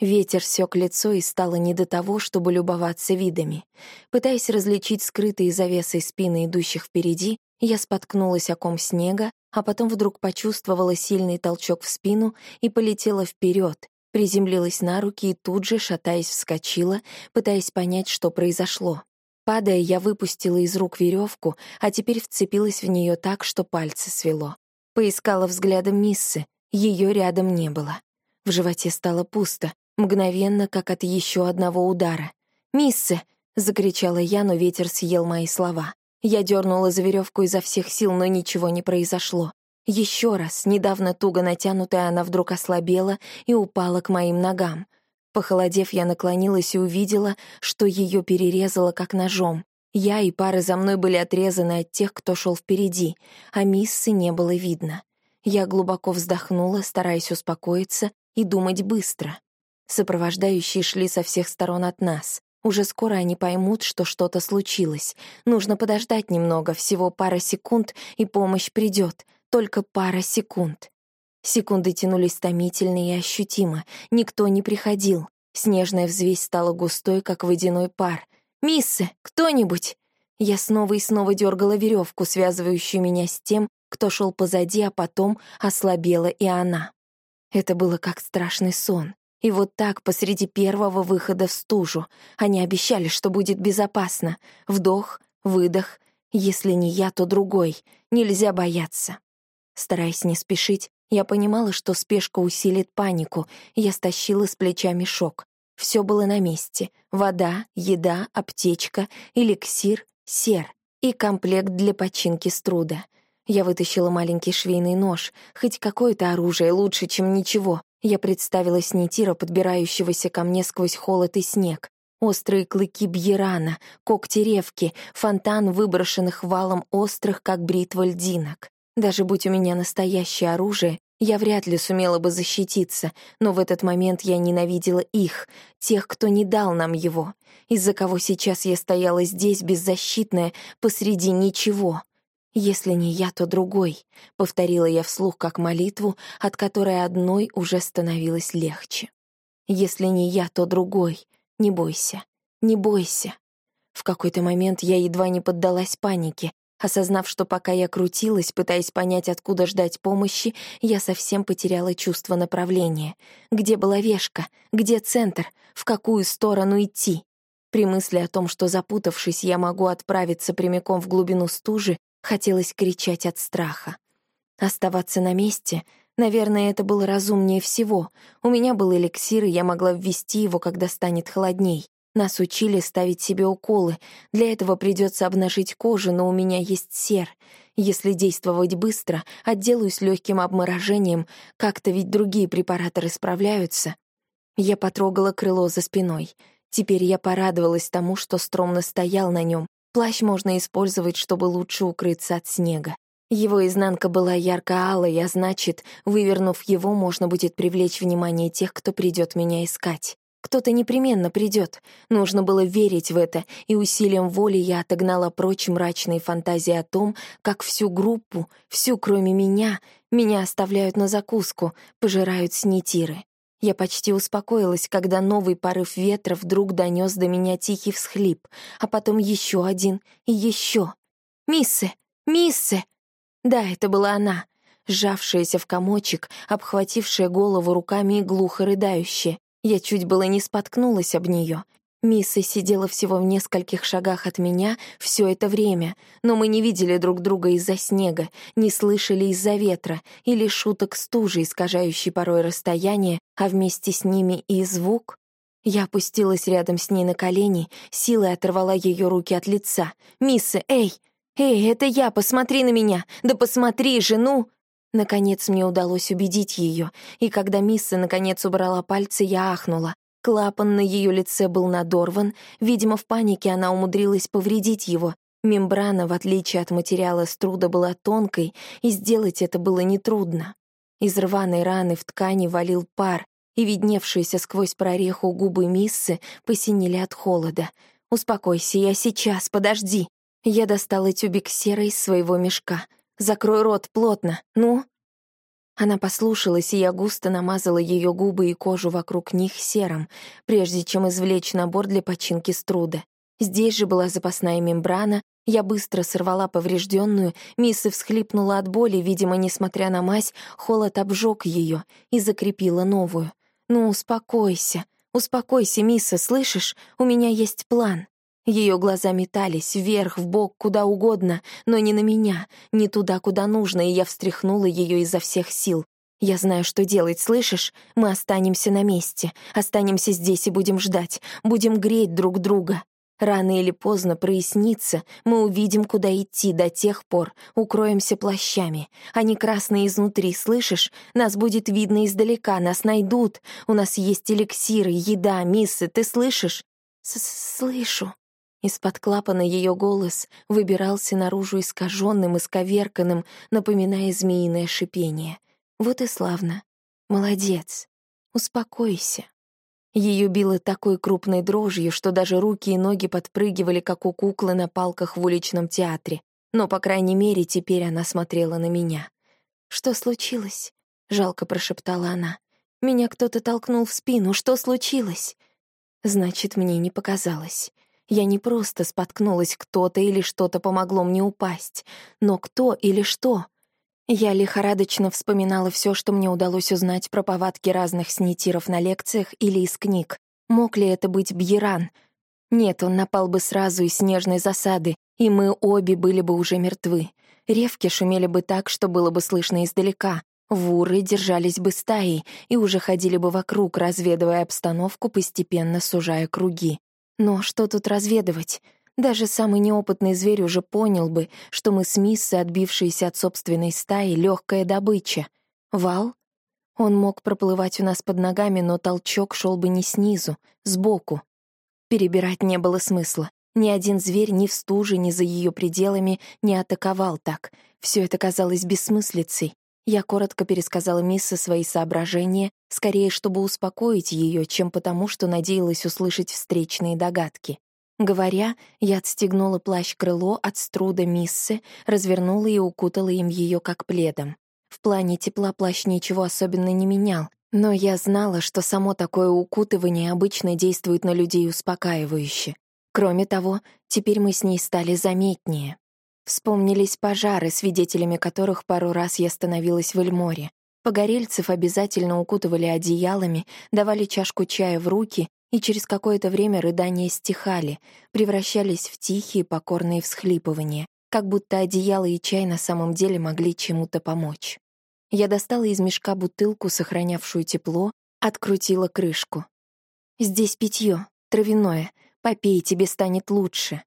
Ветер сёк лицо и стало не до того, чтобы любоваться видами. Пытаясь различить скрытые завесой спины идущих впереди, я споткнулась о ком снега, а потом вдруг почувствовала сильный толчок в спину и полетела вперед, приземлилась на руки и тут же, шатаясь, вскочила, пытаясь понять, что произошло. Падая, я выпустила из рук веревку, а теперь вцепилась в нее так, что пальцы свело. Поискала взглядом Миссы, ее рядом не было. В животе стало пусто, мгновенно, как от еще одного удара. «Миссы!» — закричала я, но ветер съел мои слова. Я дернула за веревку изо всех сил, но ничего не произошло. Еще раз, недавно туго натянутая, она вдруг ослабела и упала к моим ногам. Похолодев, я наклонилась и увидела, что ее перерезало как ножом. Я и пары за мной были отрезаны от тех, кто шел впереди, а миссы не было видно. Я глубоко вздохнула, стараясь успокоиться и думать быстро. Сопровождающие шли со всех сторон от нас. Уже скоро они поймут, что что-то случилось. Нужно подождать немного, всего пара секунд, и помощь придет. Только пара секунд. Секунды тянулись томительно и ощутимо. Никто не приходил. Снежная взвесь стала густой, как водяной пар. «Миссы, кто-нибудь!» Я снова и снова дергала веревку, связывающую меня с тем, кто шел позади, а потом ослабела и она. Это было как страшный сон. И вот так, посреди первого выхода в стужу, они обещали, что будет безопасно. Вдох, выдох. Если не я, то другой. Нельзя бояться. Стараясь не спешить, я понимала, что спешка усилит панику, я стащила с плеча мешок. Все было на месте. Вода, еда, аптечка, эликсир, сер и комплект для починки струда. Я вытащила маленький швейный нож. Хоть какое-то оружие лучше, чем ничего. Я представила снитира, подбирающегося ко мне сквозь холод и снег. Острые клыки бьерана, когти ревки, фонтан выброшенных валом острых, как бритва льдинок. Даже будь у меня настоящее оружие, я вряд ли сумела бы защититься, но в этот момент я ненавидела их, тех, кто не дал нам его, из-за кого сейчас я стояла здесь беззащитная посреди ничего. «Если не я, то другой», — повторила я вслух как молитву, от которой одной уже становилось легче. «Если не я, то другой. Не бойся, не бойся». В какой-то момент я едва не поддалась панике, осознав, что пока я крутилась, пытаясь понять, откуда ждать помощи, я совсем потеряла чувство направления. Где была вешка? Где центр? В какую сторону идти? При мысли о том, что запутавшись, я могу отправиться прямиком в глубину стужи, Хотелось кричать от страха. Оставаться на месте, наверное, это было разумнее всего. У меня был эликсир, и я могла ввести его, когда станет холодней. Нас учили ставить себе уколы. Для этого придется обнажить кожу, но у меня есть сер. Если действовать быстро, отделаюсь легким обморожением, как-то ведь другие препараты справляются. Я потрогала крыло за спиной. Теперь я порадовалась тому, что Стромно стоял на нем, Плащ можно использовать, чтобы лучше укрыться от снега. Его изнанка была ярко-алой, а значит, вывернув его, можно будет привлечь внимание тех, кто придет меня искать. Кто-то непременно придет. Нужно было верить в это, и усилием воли я отогнала прочь мрачные фантазии о том, как всю группу, всю кроме меня, меня оставляют на закуску, пожирают снитиры. Я почти успокоилась, когда новый порыв ветра вдруг донес до меня тихий всхлип, а потом еще один и еще. «Миссы! Миссы!» Да, это была она, сжавшаяся в комочек, обхватившая голову руками и глухо рыдающая. Я чуть было не споткнулась об нее. Мисса сидела всего в нескольких шагах от меня все это время, но мы не видели друг друга из-за снега, не слышали из-за ветра или шуток стужи, искажающей порой расстояние, а вместе с ними и звук. Я опустилась рядом с ней на колени, силой оторвала ее руки от лица. «Мисса, эй! Эй, это я, посмотри на меня! Да посмотри же, ну!» Наконец мне удалось убедить ее, и когда Мисса наконец убрала пальцы, я ахнула. Клапан на ее лице был надорван, видимо, в панике она умудрилась повредить его. Мембрана, в отличие от материала струда, была тонкой, и сделать это было нетрудно. Из рваной раны в ткани валил пар, и видневшиеся сквозь прореху губы Миссы посинели от холода. «Успокойся, я сейчас, подожди!» Я достала тюбик серой из своего мешка. «Закрой рот плотно, ну!» Она послушалась, и я густо намазала ее губы и кожу вокруг них сером, прежде чем извлечь набор для починки струда. Здесь же была запасная мембрана, я быстро сорвала поврежденную, Мисса всхлипнула от боли, видимо, несмотря на мазь, холод обжег ее и закрепила новую. «Ну, успокойся, успокойся, Мисса, слышишь? У меня есть план». Ее глаза метались вверх, в бок, куда угодно, но не на меня, не туда, куда нужно, и я встряхнула ее изо всех сил. «Я знаю, что делать, слышишь? Мы останемся на месте, останемся здесь и будем ждать, будем греть друг друга. Рано или поздно прояснится, мы увидим, куда идти до тех пор, укроемся плащами. Они красные изнутри, слышишь? Нас будет видно издалека, нас найдут. У нас есть эликсиры, еда, миссы, ты слышишь?» С «Слышу», из-под клапана ее голос выбирался наружу искаженным, исковерканным, напоминая змеиное шипение. Вот и славно. Молодец. Успокойся. Ее било такой крупной дрожью, что даже руки и ноги подпрыгивали, как у куклы на палках в уличном театре. Но, по крайней мере, теперь она смотрела на меня. «Что случилось?» — жалко прошептала она. «Меня кто-то толкнул в спину. Что случилось?» Значит, мне не показалось. Я не просто споткнулась, кто-то или что-то помогло мне упасть. Но кто или что? Я лихорадочно вспоминала все, что мне удалось узнать про повадки разных снитиров на лекциях или из книг. Мог ли это быть Бьеран? Нет, он напал бы сразу из снежной засады, и мы обе были бы уже мертвы. Ревки шумели бы так, что было бы слышно издалека. Вуры держались бы стаей и уже ходили бы вокруг, разведывая обстановку, постепенно сужая круги. Но что тут разведывать? Даже самый неопытный зверь уже понял бы, что мы с Миссы, отбившиеся от собственной стаи, легкая добыча. Вал? Он мог проплывать у нас под ногами, но толчок шел бы не снизу, сбоку. Перебирать не было смысла. Ни один зверь ни в стуже, ни за ее пределами не атаковал так. Все это казалось бессмыслицей. Я коротко пересказала Миссе свои соображения, скорее, чтобы успокоить ее, чем потому, что надеялась услышать встречные догадки. Говоря, я отстегнула плащ-крыло от струда Миссы, развернула и укутала им ее как пледом. В плане тепла плащ ничего особенно не менял, но я знала, что само такое укутывание обычно действует на людей успокаивающе. Кроме того, теперь мы с ней стали заметнее. Вспомнились пожары, свидетелями которых пару раз я становилась в Эльморе. Погорельцев обязательно укутывали одеялами, давали чашку чая в руки, и через какое-то время рыдания стихали, превращались в тихие покорные всхлипывания, как будто одеяло и чай на самом деле могли чему-то помочь. Я достала из мешка бутылку, сохранявшую тепло, открутила крышку. «Здесь питье, травяное. Попей, тебе станет лучше».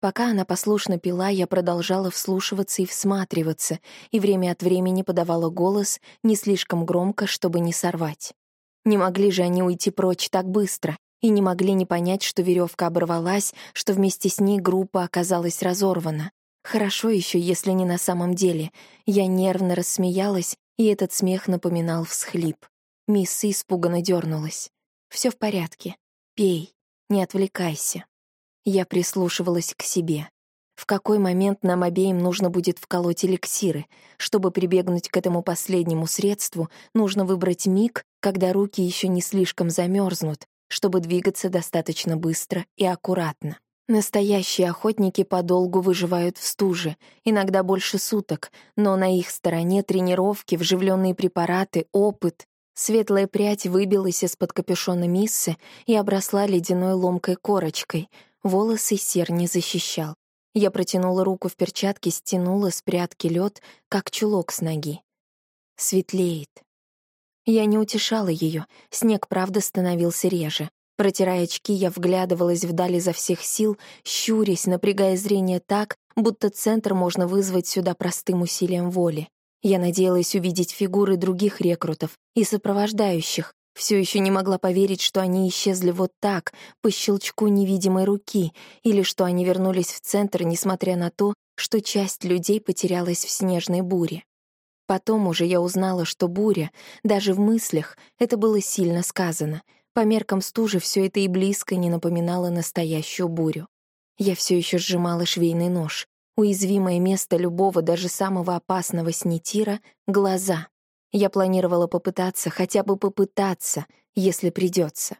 Пока она послушно пила, я продолжала вслушиваться и всматриваться, и время от времени подавала голос не слишком громко, чтобы не сорвать. Не могли же они уйти прочь так быстро, и не могли не понять, что веревка оборвалась, что вместе с ней группа оказалась разорвана. Хорошо еще, если не на самом деле. Я нервно рассмеялась, и этот смех напоминал всхлип. Мисс испуганно дернулась. Все в порядке. Пей, не отвлекайся. Я прислушивалась к себе. В какой момент нам обеим нужно будет вколоть эликсиры? Чтобы прибегнуть к этому последнему средству, нужно выбрать миг, когда руки еще не слишком замерзнут, чтобы двигаться достаточно быстро и аккуратно. Настоящие охотники подолгу выживают в стуже, иногда больше суток, но на их стороне тренировки, вживленные препараты, опыт. Светлая прядь выбилась из-под капюшона Миссы и обросла ледяной ломкой корочкой, волосы сер не защищал. Я протянула руку в перчатке, стянула с прядки лед, как чулок с ноги. Светлеет. Я не утешала ее, снег правда становился реже. Протирая очки, я вглядывалась вдали изо всех сил, щурясь, напрягая зрение так, будто центр можно вызвать сюда простым усилием воли. Я надеялась увидеть фигуры других рекрутов и сопровождающих, все еще не могла поверить, что они исчезли вот так, по щелчку невидимой руки, или что они вернулись в центр, несмотря на то, что часть людей потерялась в снежной буре. Потом уже я узнала, что буря, даже в мыслях, это было сильно сказано. По меркам стужи все это и близко не напоминало настоящую бурю. Я все еще сжимала швейный нож. Уязвимое место любого, даже самого опасного снитира — глаза. Я планировала попытаться, хотя бы попытаться, если придется.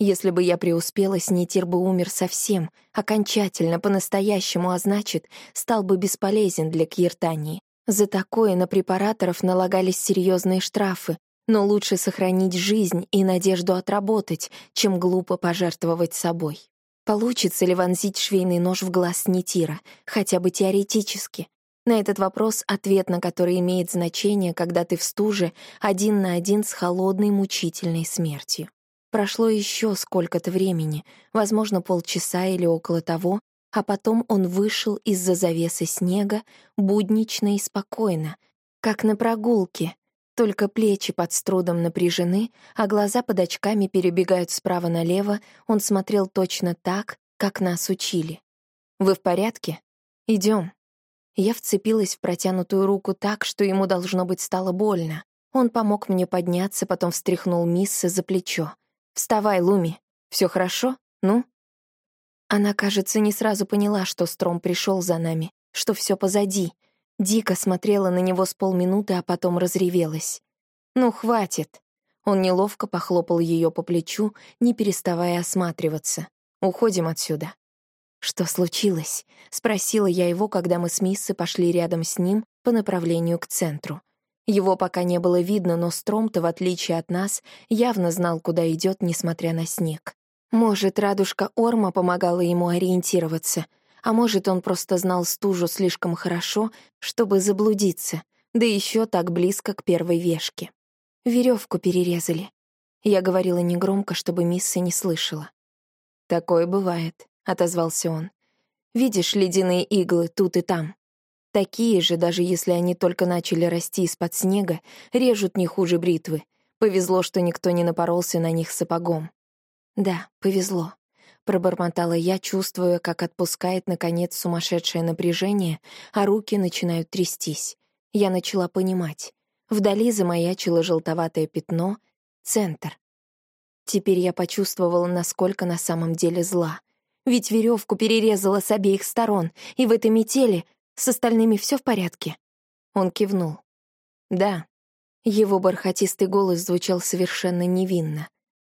Если бы я преуспела, Снитир бы умер совсем, окончательно, по-настоящему, а значит, стал бы бесполезен для Киртании. За такое на препараторов налагались серьезные штрафы, но лучше сохранить жизнь и надежду отработать, чем глупо пожертвовать собой. Получится ли вонзить швейный нож в глаз Снитира, хотя бы теоретически? На этот вопрос ответ на который имеет значение, когда ты в стуже один на один с холодной мучительной смертью. Прошло еще сколько-то времени, возможно, полчаса или около того, а потом он вышел из-за завесы снега буднично и спокойно, как на прогулке, только плечи под струдом напряжены, а глаза под очками перебегают справа налево, он смотрел точно так, как нас учили. «Вы в порядке? Идем. Я вцепилась в протянутую руку так, что ему, должно быть, стало больно. Он помог мне подняться, потом встряхнул Мисса за плечо. «Вставай, Луми. Все хорошо? Ну?» Она, кажется, не сразу поняла, что Стром пришел за нами, что все позади. Дико смотрела на него с полминуты, а потом разревелась. «Ну, хватит!» Он неловко похлопал ее по плечу, не переставая осматриваться. «Уходим отсюда». «Что случилось?» — спросила я его, когда мы с Миссы пошли рядом с ним по направлению к центру. Его пока не было видно, но Стромто, в отличие от нас, явно знал, куда идет, несмотря на снег. Может, радужка Орма помогала ему ориентироваться, а может, он просто знал стужу слишком хорошо, чтобы заблудиться. Да еще так близко к первой вешке. Веревку перерезали. Я говорила негромко, чтобы Мисса не слышала. «Такое бывает», — отозвался он. «Видишь ледяные иглы тут и там? Такие же, даже если они только начали расти из-под снега, режут не хуже бритвы. Повезло, что никто не напоролся на них сапогом». «Да, повезло», — пробормотала я, чувствуя, как отпускает, наконец, сумасшедшее напряжение, а руки начинают трястись. Я начала понимать. Вдали замаячило желтоватое пятно — центр. Теперь я почувствовала, насколько на самом деле зла. Ведь веревку перерезала с обеих сторон, и в этой метели с остальными все в порядке. Он кивнул. Да. Его бархатистый голос звучал совершенно невинно.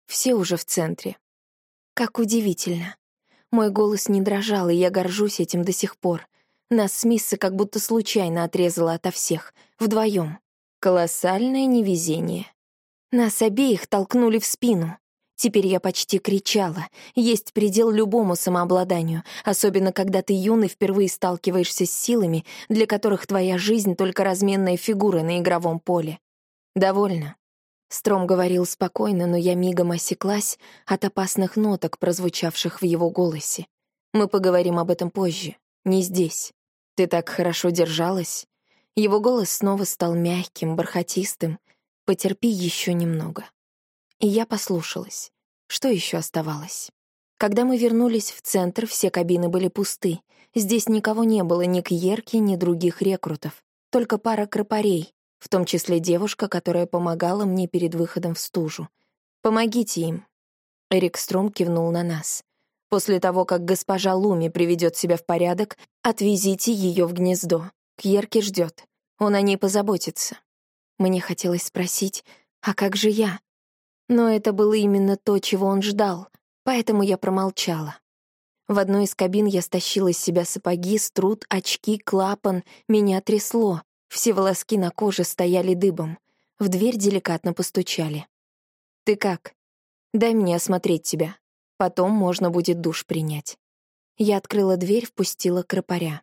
Все уже в центре. Как удивительно. Мой голос не дрожал, и я горжусь этим до сих пор. Нас с Миссы как будто случайно отрезала ото всех, вдвоем. Колоссальное невезение. Нас обеих толкнули в спину. Теперь я почти кричала. Есть предел любому самообладанию, особенно когда ты юный впервые сталкиваешься с силами, для которых твоя жизнь — только разменная фигура на игровом поле. «Довольно». Стром говорил спокойно, но я мигом осеклась от опасных ноток, прозвучавших в его голосе. Мы поговорим об этом позже, не здесь. Ты так хорошо держалась. Его голос снова стал мягким, бархатистым. Потерпи еще немного. И я послушалась. Что еще оставалось? Когда мы вернулись в центр, все кабины были пусты. Здесь никого не было, ни Кьерки, ни других рекрутов. Только пара кропарей, в том числе девушка, которая помогала мне перед выходом в стужу. «Помогите им». Эрик Стром кивнул на нас. «После того, как госпожа Луми приведет себя в порядок, отвезите ее в гнездо. Кьерки ждет. Он о ней позаботится». Мне хотелось спросить, «А как же я?» Но это было именно то, чего он ждал, поэтому я промолчала. В одной из кабин я стащила с себя сапоги, струд, очки, клапан. Меня трясло. Все волоски на коже стояли дыбом. В дверь деликатно постучали. «Ты как? Дай мне осмотреть тебя. Потом можно будет душ принять». Я открыла дверь, впустила кропаря.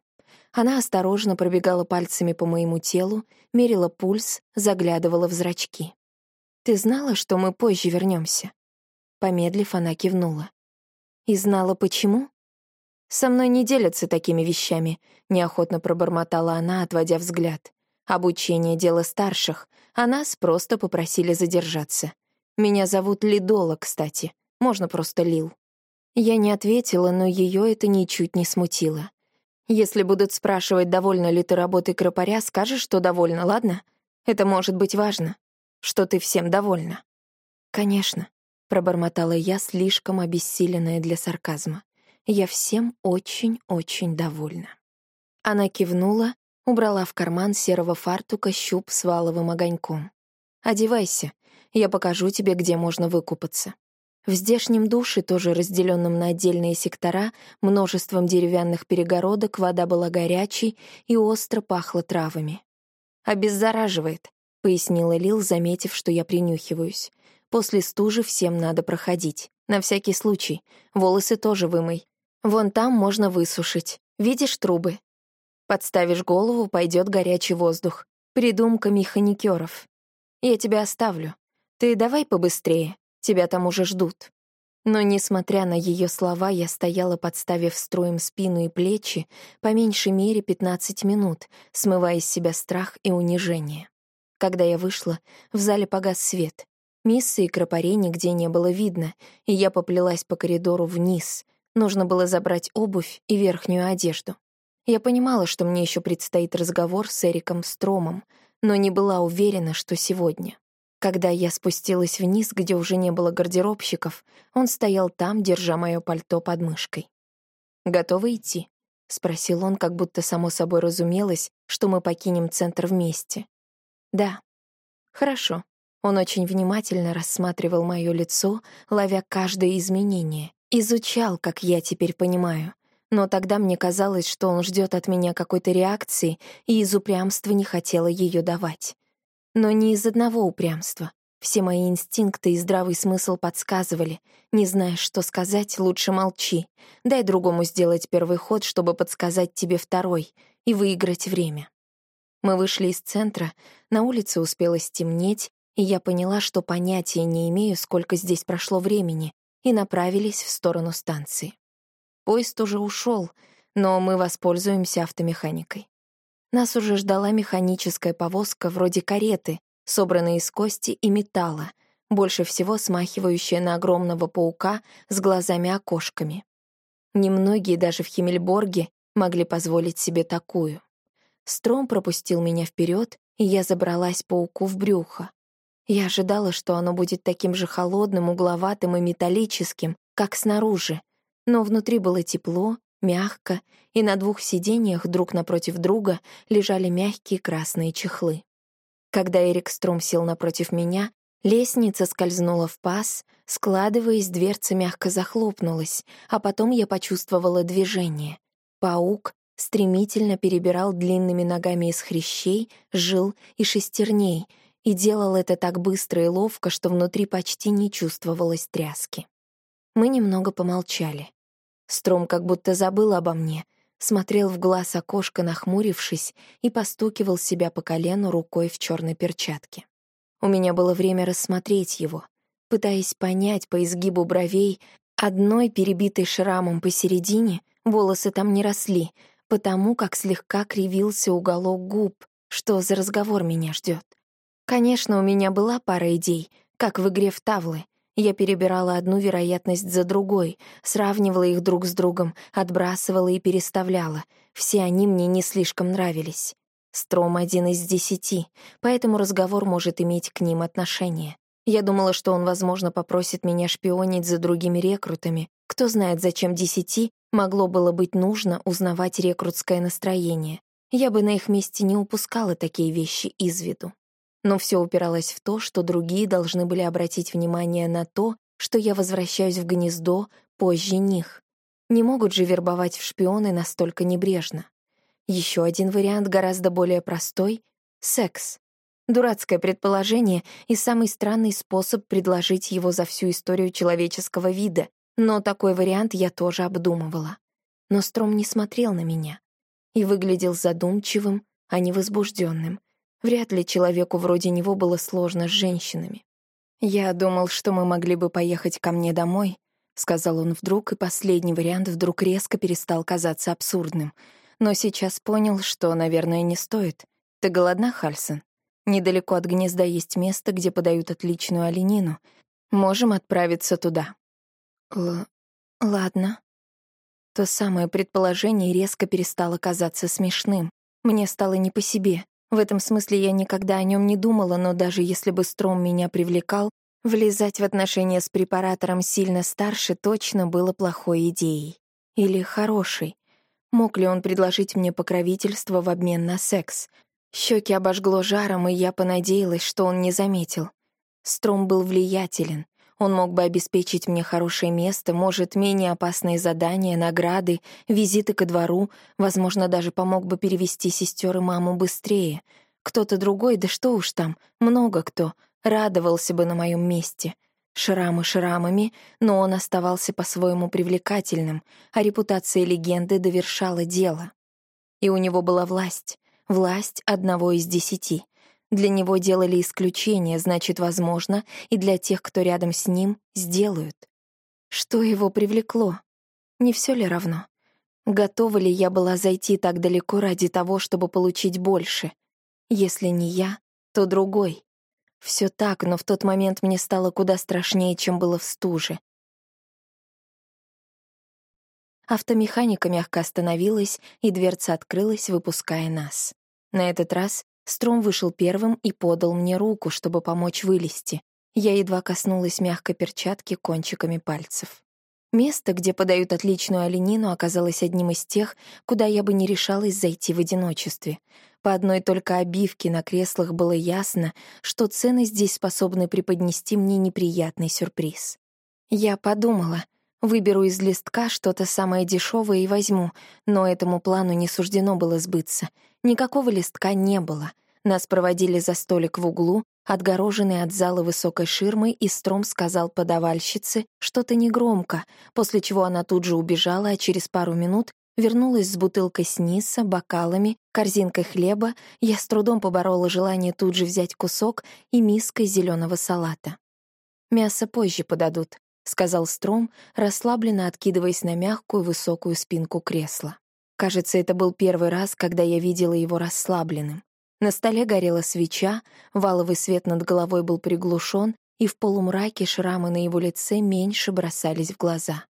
Она осторожно пробегала пальцами по моему телу, мерила пульс, заглядывала в зрачки. «Ты знала, что мы позже вернемся? Помедлив, она кивнула. «И знала, почему?» «Со мной не делятся такими вещами», — неохотно пробормотала она, отводя взгляд. «Обучение — дело старших, а нас просто попросили задержаться. Меня зовут Лидола, кстати. Можно просто Лил». Я не ответила, но ее это ничуть не смутило. «Если будут спрашивать, довольна ли ты работой кропаря, скажешь, что довольна, ладно? Это может быть важно что ты всем довольна». «Конечно», — пробормотала я, слишком обессиленная для сарказма. «Я всем очень-очень довольна». Она кивнула, убрала в карман серого фартука щуп с валовым огоньком. «Одевайся, я покажу тебе, где можно выкупаться». В здешнем душе, тоже разделенном на отдельные сектора, множеством деревянных перегородок, вода была горячей и остро пахла травами. «Обеззараживает», — пояснила Лил, заметив, что я принюхиваюсь. «После стужи всем надо проходить. На всякий случай. Волосы тоже вымой. Вон там можно высушить. Видишь трубы? Подставишь голову, пойдет горячий воздух. Придумка механикеров. Я тебя оставлю. Ты давай побыстрее. Тебя там уже ждут». Но, несмотря на ее слова, я стояла, подставив строем спину и плечи, по меньшей мере 15 минут, смывая из себя страх и унижение. Когда я вышла, в зале погас свет. Миссы и кропарей нигде не было видно, и я поплелась по коридору вниз. Нужно было забрать обувь и верхнюю одежду. Я понимала, что мне еще предстоит разговор с Эриком Стромом, но не была уверена, что сегодня. Когда я спустилась вниз, где уже не было гардеробщиков, он стоял там, держа мое пальто под мышкой. «Готовы идти?» — спросил он, как будто само собой разумелось, что мы покинем центр вместе. Да. Хорошо. Он очень внимательно рассматривал мое лицо, ловя каждое изменение. Изучал, как я теперь понимаю. Но тогда мне казалось, что он ждет от меня какой-то реакции, и из упрямства не хотела ее давать. Но не из одного упрямства. Все мои инстинкты и здравый смысл подсказывали. Не знаешь, что сказать, лучше молчи. Дай другому сделать первый ход, чтобы подсказать тебе второй и выиграть время. Мы вышли из центра, на улице успело стемнеть, и я поняла, что понятия не имею, сколько здесь прошло времени, и направились в сторону станции. Поезд уже ушел, но мы воспользуемся автомеханикой. Нас уже ждала механическая повозка вроде кареты, собранная из кости и металла, больше всего смахивающая на огромного паука с глазами-окошками. Немногие даже в Химмельборге могли позволить себе такую. Стром пропустил меня вперед, и я забралась пауку в брюхо. Я ожидала, что оно будет таким же холодным, угловатым и металлическим, как снаружи, но внутри было тепло, мягко, и на двух сиденьях друг напротив друга лежали мягкие красные чехлы. Когда Эрик Стром сел напротив меня, лестница скользнула в паз, складываясь, дверца мягко захлопнулась, а потом я почувствовала движение. Паук стремительно перебирал длинными ногами из хрящей, жил и шестерней, и делал это так быстро и ловко, что внутри почти не чувствовалось тряски. Мы немного помолчали. Стром как будто забыл обо мне, смотрел в глаз окошко, нахмурившись, и постукивал себя по колену рукой в черной перчатке. У меня было время рассмотреть его, пытаясь понять по изгибу бровей, одной перебитой шрамом посередине, волосы там не росли, потому как слегка кривился уголок губ, что за разговор меня ждет. Конечно, у меня была пара идей, как в игре в тавлы. Я перебирала одну вероятность за другой, сравнивала их друг с другом, отбрасывала и переставляла. Все они мне не слишком нравились. Стром один из десяти, поэтому разговор может иметь к ним отношение. Я думала, что он, возможно, попросит меня шпионить за другими рекрутами. Кто знает, зачем десяти Могло было быть нужно узнавать рекрутское настроение. Я бы на их месте не упускала такие вещи из виду. Но все упиралось в то, что другие должны были обратить внимание на то, что я возвращаюсь в гнездо позже них. Не могут же вербовать в шпионы настолько небрежно. Еще один вариант, гораздо более простой — секс. Дурацкое предположение и самый странный способ предложить его за всю историю человеческого вида, но такой вариант я тоже обдумывала. Но Стром не смотрел на меня и выглядел задумчивым, а не возбужденным. Вряд ли человеку вроде него было сложно с женщинами. «Я думал, что мы могли бы поехать ко мне домой», — сказал он вдруг, и последний вариант вдруг резко перестал казаться абсурдным. Но сейчас понял, что, наверное, не стоит. «Ты голодна, Хальсон? Недалеко от гнезда есть место, где подают отличную оленину. Можем отправиться туда». Л... ладно. То самое предположение резко перестало казаться смешным. Мне стало не по себе. В этом смысле я никогда о нем не думала, но даже если бы Стром меня привлекал, влезать в отношения с препаратором сильно старше точно было плохой идеей. Или хорошей. Мог ли он предложить мне покровительство в обмен на секс? Щеки обожгло жаром, и я понадеялась, что он не заметил. Стром был влиятелен. Он мог бы обеспечить мне хорошее место, может, менее опасные задания, награды, визиты ко двору, возможно, даже помог бы перевести сестер и маму быстрее. Кто-то другой, да что уж там, много кто, радовался бы на моем месте. Шрамы шрамами, но он оставался по-своему привлекательным, а репутация легенды довершала дело. И у него была власть, власть одного из десяти — для него делали исключение, значит, возможно, и для тех, кто рядом с ним, сделают. Что его привлекло? Не все ли равно? Готова ли я была зайти так далеко ради того, чтобы получить больше? Если не я, то другой. Все так, но в тот момент мне стало куда страшнее, чем было в стуже. Автомеханика мягко остановилась, и дверца открылась, выпуская нас. На этот раз Стром вышел первым и подал мне руку, чтобы помочь вылезти. Я едва коснулась мягкой перчатки кончиками пальцев. Место, где подают отличную оленину, оказалось одним из тех, куда я бы не решалась зайти в одиночестве. По одной только обивке на креслах было ясно, что цены здесь способны преподнести мне неприятный сюрприз. Я подумала, выберу из листка что-то самое дешевое и возьму, но этому плану не суждено было сбыться. Никакого листка не было. Нас проводили за столик в углу, отгороженный от зала высокой ширмой, и Стром сказал подавальщице что-то негромко, после чего она тут же убежала, а через пару минут вернулась с бутылкой сниса, бокалами, корзинкой хлеба, я с трудом поборола желание тут же взять кусок и миской зеленого салата. «Мясо позже подадут», — сказал Стром, расслабленно откидываясь на мягкую высокую спинку кресла. Кажется, это был первый раз, когда я видела его расслабленным. На столе горела свеча, валовый свет над головой был приглушен, и в полумраке шрамы на его лице меньше бросались в глаза.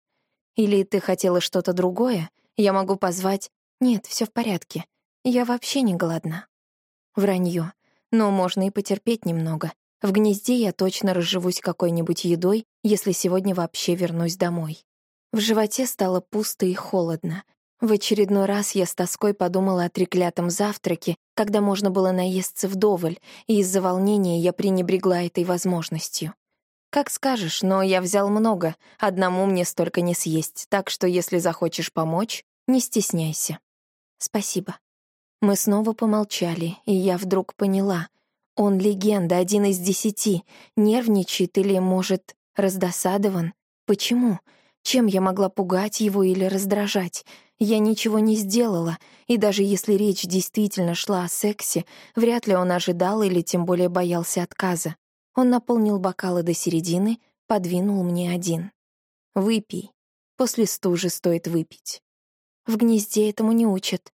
«Или ты хотела что-то другое? Я могу позвать...» «Нет, все в порядке. Я вообще не голодна». Вранье. Но можно и потерпеть немного. В гнезде я точно разживусь какой-нибудь едой, если сегодня вообще вернусь домой. В животе стало пусто и холодно. В очередной раз я с тоской подумала о треклятом завтраке, когда можно было наесться вдоволь, и из-за волнения я пренебрегла этой возможностью. «Как скажешь, но я взял много, одному мне столько не съесть, так что если захочешь помочь, не стесняйся». «Спасибо». Мы снова помолчали, и я вдруг поняла. Он легенда, один из десяти, нервничает или, может, раздосадован. Почему? Чем я могла пугать его или раздражать? Я ничего не сделала, и даже если речь действительно шла о сексе, вряд ли он ожидал или тем более боялся отказа. Он наполнил бокалы до середины, подвинул мне один. «Выпей. После стужи стоит выпить». В гнезде этому не учат.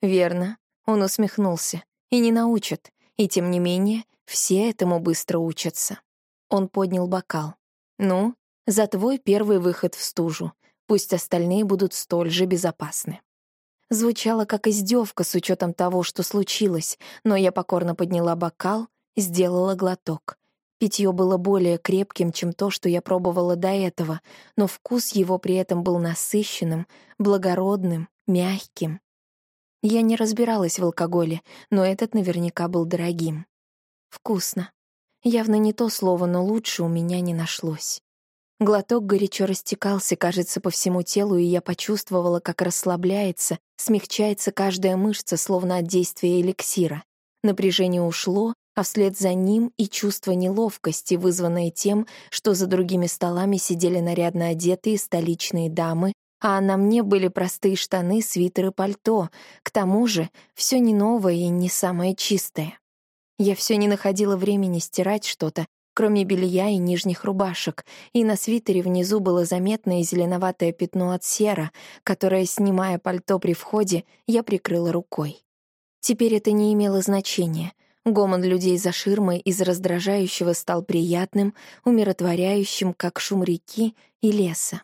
Верно, он усмехнулся. И не научат. И тем не менее, все этому быстро учатся. Он поднял бокал. «Ну, за твой первый выход в стужу. Пусть остальные будут столь же безопасны. Звучало как издевка с учетом того, что случилось, но я покорно подняла бокал, сделала глоток. Питье было более крепким, чем то, что я пробовала до этого, но вкус его при этом был насыщенным, благородным, мягким. Я не разбиралась в алкоголе, но этот наверняка был дорогим. Вкусно. Явно не то слово, но лучше у меня не нашлось. Глоток горячо растекался, кажется, по всему телу, и я почувствовала, как расслабляется, смягчается каждая мышца, словно от действия эликсира. Напряжение ушло, а вслед за ним и чувство неловкости, вызванное тем, что за другими столами сидели нарядно одетые столичные дамы, а на мне были простые штаны, свитер и пальто. К тому же все не новое и не самое чистое. Я все не находила времени стирать что-то, кроме белья и нижних рубашек, и на свитере внизу было заметное зеленоватое пятно от сера, которое, снимая пальто при входе, я прикрыла рукой. Теперь это не имело значения. Гомон людей за ширмой из раздражающего стал приятным, умиротворяющим, как шум реки и леса.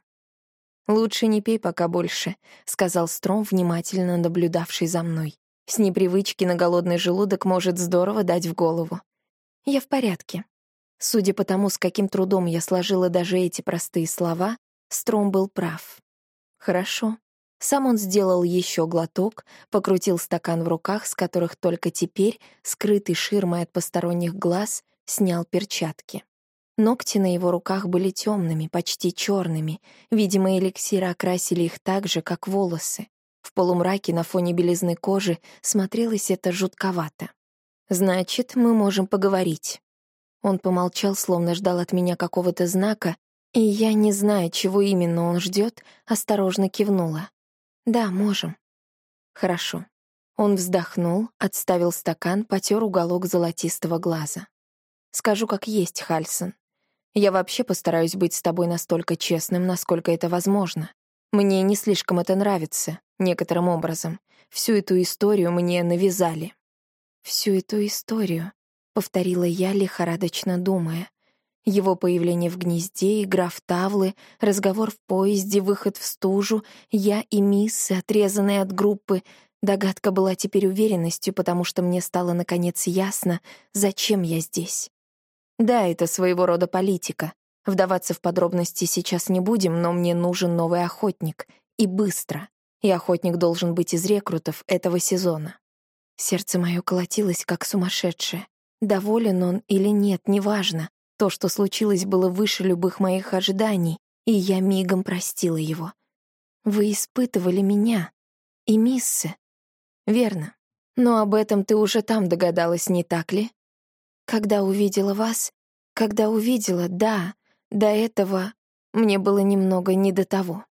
«Лучше не пей пока больше», — сказал Стром, внимательно наблюдавший за мной. «С непривычки на голодный желудок может здорово дать в голову». «Я в порядке», Судя по тому, с каким трудом я сложила даже эти простые слова, Стром был прав. Хорошо. Сам он сделал еще глоток, покрутил стакан в руках, с которых только теперь, скрытый ширмой от посторонних глаз, снял перчатки. Ногти на его руках были темными, почти черными. Видимо, эликсиры окрасили их так же, как волосы. В полумраке на фоне белизны кожи смотрелось это жутковато. «Значит, мы можем поговорить». Он помолчал, словно ждал от меня какого-то знака, и я, не зная, чего именно он ждет, осторожно кивнула. «Да, можем». «Хорошо». Он вздохнул, отставил стакан, потер уголок золотистого глаза. «Скажу, как есть, Хальсон. Я вообще постараюсь быть с тобой настолько честным, насколько это возможно. Мне не слишком это нравится, некоторым образом. Всю эту историю мне навязали». «Всю эту историю», повторила я, лихорадочно думая. Его появление в гнезде, игра в тавлы, разговор в поезде, выход в стужу, я и мисс, отрезанные от группы. Догадка была теперь уверенностью, потому что мне стало наконец ясно, зачем я здесь. Да, это своего рода политика. Вдаваться в подробности сейчас не будем, но мне нужен новый охотник. И быстро. И охотник должен быть из рекрутов этого сезона. Сердце мое колотилось, как сумасшедшее. Доволен он или нет, неважно. То, что случилось, было выше любых моих ожиданий, и я мигом простила его. Вы испытывали меня. И миссы. Верно. Но об этом ты уже там догадалась, не так ли? Когда увидела вас, когда увидела, да, до этого мне было немного не до того.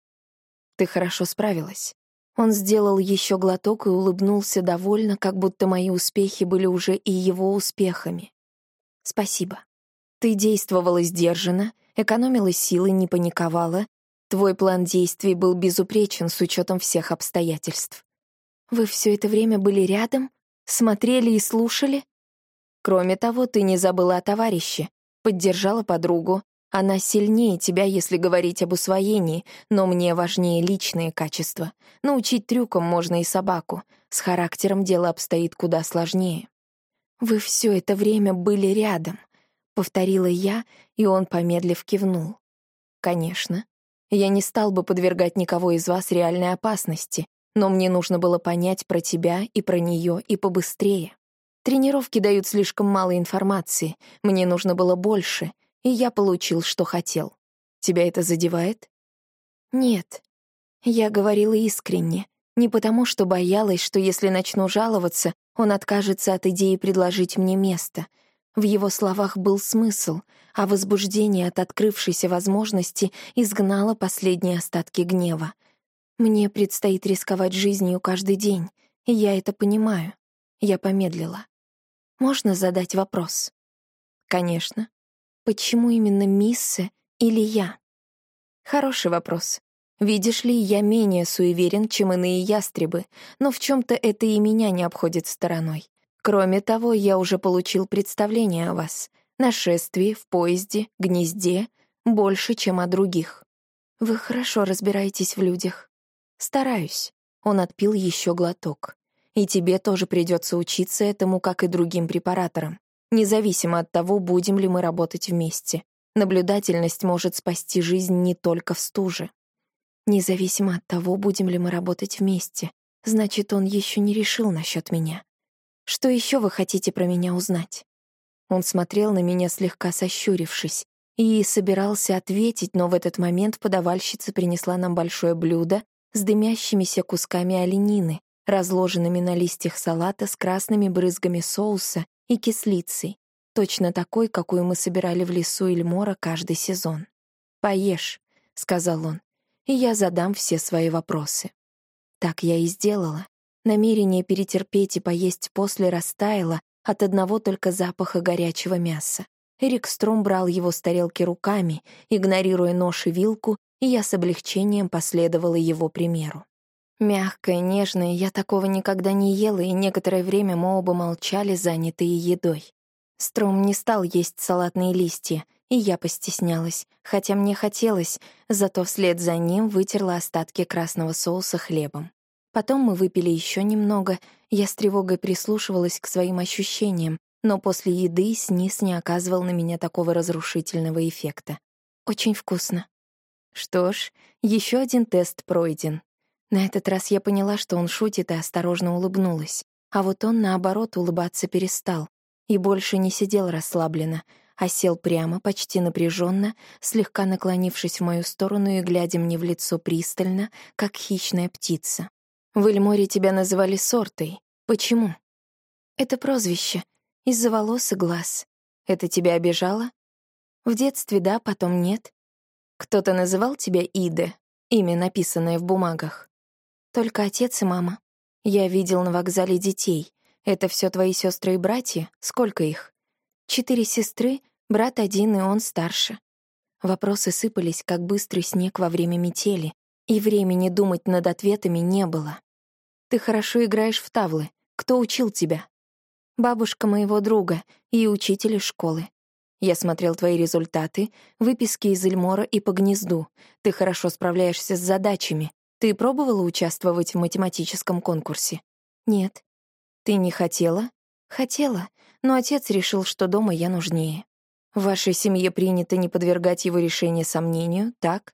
Ты хорошо справилась. Он сделал еще глоток и улыбнулся довольно, как будто мои успехи были уже и его успехами. «Спасибо. Ты действовала сдержанно, экономила силы, не паниковала. Твой план действий был безупречен с учетом всех обстоятельств. Вы все это время были рядом, смотрели и слушали? Кроме того, ты не забыла о товарище, поддержала подругу, она сильнее тебя, если говорить об усвоении, но мне важнее личные качества. Научить трюкам можно и собаку. С характером дело обстоит куда сложнее. «Вы все это время были рядом», — повторила я, и он, помедлив, кивнул. «Конечно. Я не стал бы подвергать никого из вас реальной опасности, но мне нужно было понять про тебя и про нее и побыстрее. Тренировки дают слишком мало информации, мне нужно было больше — и я получил, что хотел. Тебя это задевает? Нет. Я говорила искренне, не потому что боялась, что если начну жаловаться, он откажется от идеи предложить мне место. В его словах был смысл, а возбуждение от открывшейся возможности изгнало последние остатки гнева. Мне предстоит рисковать жизнью каждый день, и я это понимаю. Я помедлила. Можно задать вопрос? Конечно. Почему именно Мисса или я? Хороший вопрос. Видишь ли, я менее суеверен, чем иные ястребы, но в чем то это и меня не обходит стороной. Кроме того, я уже получил представление о вас. На шествии, в поезде, гнезде, больше, чем о других. Вы хорошо разбираетесь в людях. Стараюсь. Он отпил еще глоток. И тебе тоже придется учиться этому, как и другим препараторам независимо от того, будем ли мы работать вместе. Наблюдательность может спасти жизнь не только в стуже. Независимо от того, будем ли мы работать вместе, значит, он еще не решил насчет меня. Что еще вы хотите про меня узнать? Он смотрел на меня, слегка сощурившись, и собирался ответить, но в этот момент подавальщица принесла нам большое блюдо с дымящимися кусками оленины, разложенными на листьях салата с красными брызгами соуса и кислицей, точно такой, какую мы собирали в лесу Эльмора каждый сезон. «Поешь», — сказал он, — «и я задам все свои вопросы». Так я и сделала. Намерение перетерпеть и поесть после растаяло от одного только запаха горячего мяса. Эрик Стром брал его с тарелки руками, игнорируя нож и вилку, и я с облегчением последовала его примеру. Мягкое, нежное, я такого никогда не ела, и некоторое время мы оба молчали, занятые едой. Стром не стал есть салатные листья, и я постеснялась, хотя мне хотелось, зато вслед за ним вытерла остатки красного соуса хлебом. Потом мы выпили еще немного, я с тревогой прислушивалась к своим ощущениям, но после еды снис не оказывал на меня такого разрушительного эффекта. Очень вкусно. Что ж, еще один тест пройден. На этот раз я поняла, что он шутит, и осторожно улыбнулась. А вот он, наоборот, улыбаться перестал и больше не сидел расслабленно, а сел прямо, почти напряженно, слегка наклонившись в мою сторону и глядя мне в лицо пристально, как хищная птица. «В Эльморе тебя называли Сортой. Почему?» «Это прозвище. Из-за волос и глаз. Это тебя обижало?» «В детстве да, потом нет. Кто-то называл тебя Иде, имя, написанное в бумагах?» Только отец и мама. Я видел на вокзале детей. Это все твои сестры и братья? Сколько их? Четыре сестры, брат один, и он старше. Вопросы сыпались, как быстрый снег во время метели, и времени думать над ответами не было. Ты хорошо играешь в тавлы. Кто учил тебя? Бабушка моего друга и учитель школы. Я смотрел твои результаты, выписки из Эльмора и по гнезду. Ты хорошо справляешься с задачами, ты пробовала участвовать в математическом конкурсе? Нет. Ты не хотела? Хотела, но отец решил, что дома я нужнее. В вашей семье принято не подвергать его решение сомнению, так?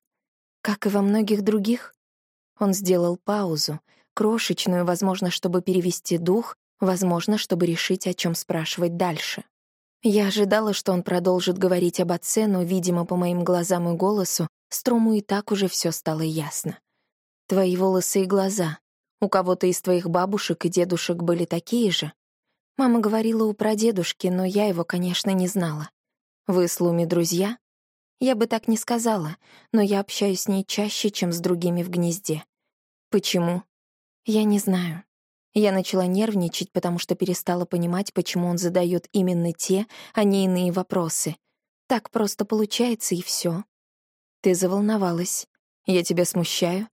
Как и во многих других? Он сделал паузу, крошечную, возможно, чтобы перевести дух, возможно, чтобы решить, о чем спрашивать дальше. Я ожидала, что он продолжит говорить об отце, но, видимо, по моим глазам и голосу, Строму и так уже все стало ясно. Твои волосы и глаза. У кого-то из твоих бабушек и дедушек были такие же? Мама говорила у прадедушки, но я его, конечно, не знала. Вы с Луми друзья? Я бы так не сказала, но я общаюсь с ней чаще, чем с другими в гнезде. Почему? Я не знаю. Я начала нервничать, потому что перестала понимать, почему он задает именно те, а не иные вопросы. Так просто получается, и все. Ты заволновалась. Я тебя смущаю?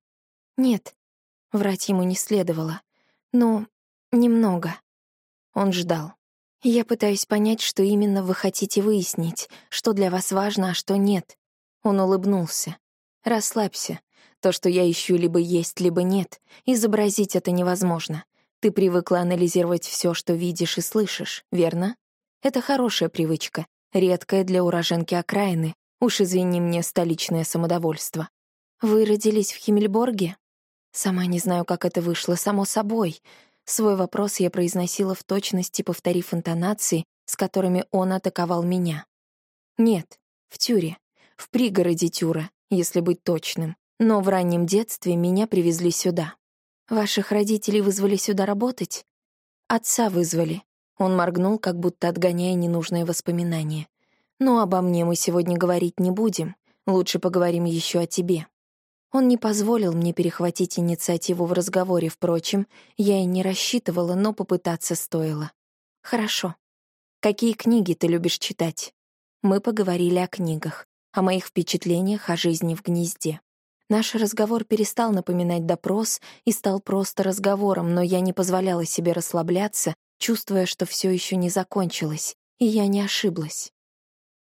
Нет. Врать ему не следовало. Ну, немного. Он ждал. Я пытаюсь понять, что именно вы хотите выяснить, что для вас важно, а что нет. Он улыбнулся. Расслабься. То, что я ищу, либо есть, либо нет. Изобразить это невозможно. Ты привыкла анализировать все, что видишь и слышишь, верно? Это хорошая привычка, редкая для уроженки окраины. Уж извини мне столичное самодовольство. Вы родились в Химмельборге? Сама не знаю, как это вышло, само собой. Свой вопрос я произносила в точности, повторив интонации, с которыми он атаковал меня. Нет, в Тюре. В пригороде Тюра, если быть точным. Но в раннем детстве меня привезли сюда. Ваших родителей вызвали сюда работать? Отца вызвали. Он моргнул, как будто отгоняя ненужные воспоминания. Но обо мне мы сегодня говорить не будем. Лучше поговорим еще о тебе. Он не позволил мне перехватить инициативу в разговоре, впрочем, я и не рассчитывала, но попытаться стоило. Хорошо. Какие книги ты любишь читать? Мы поговорили о книгах, о моих впечатлениях о жизни в гнезде. Наш разговор перестал напоминать допрос и стал просто разговором, но я не позволяла себе расслабляться, чувствуя, что все еще не закончилось, и я не ошиблась.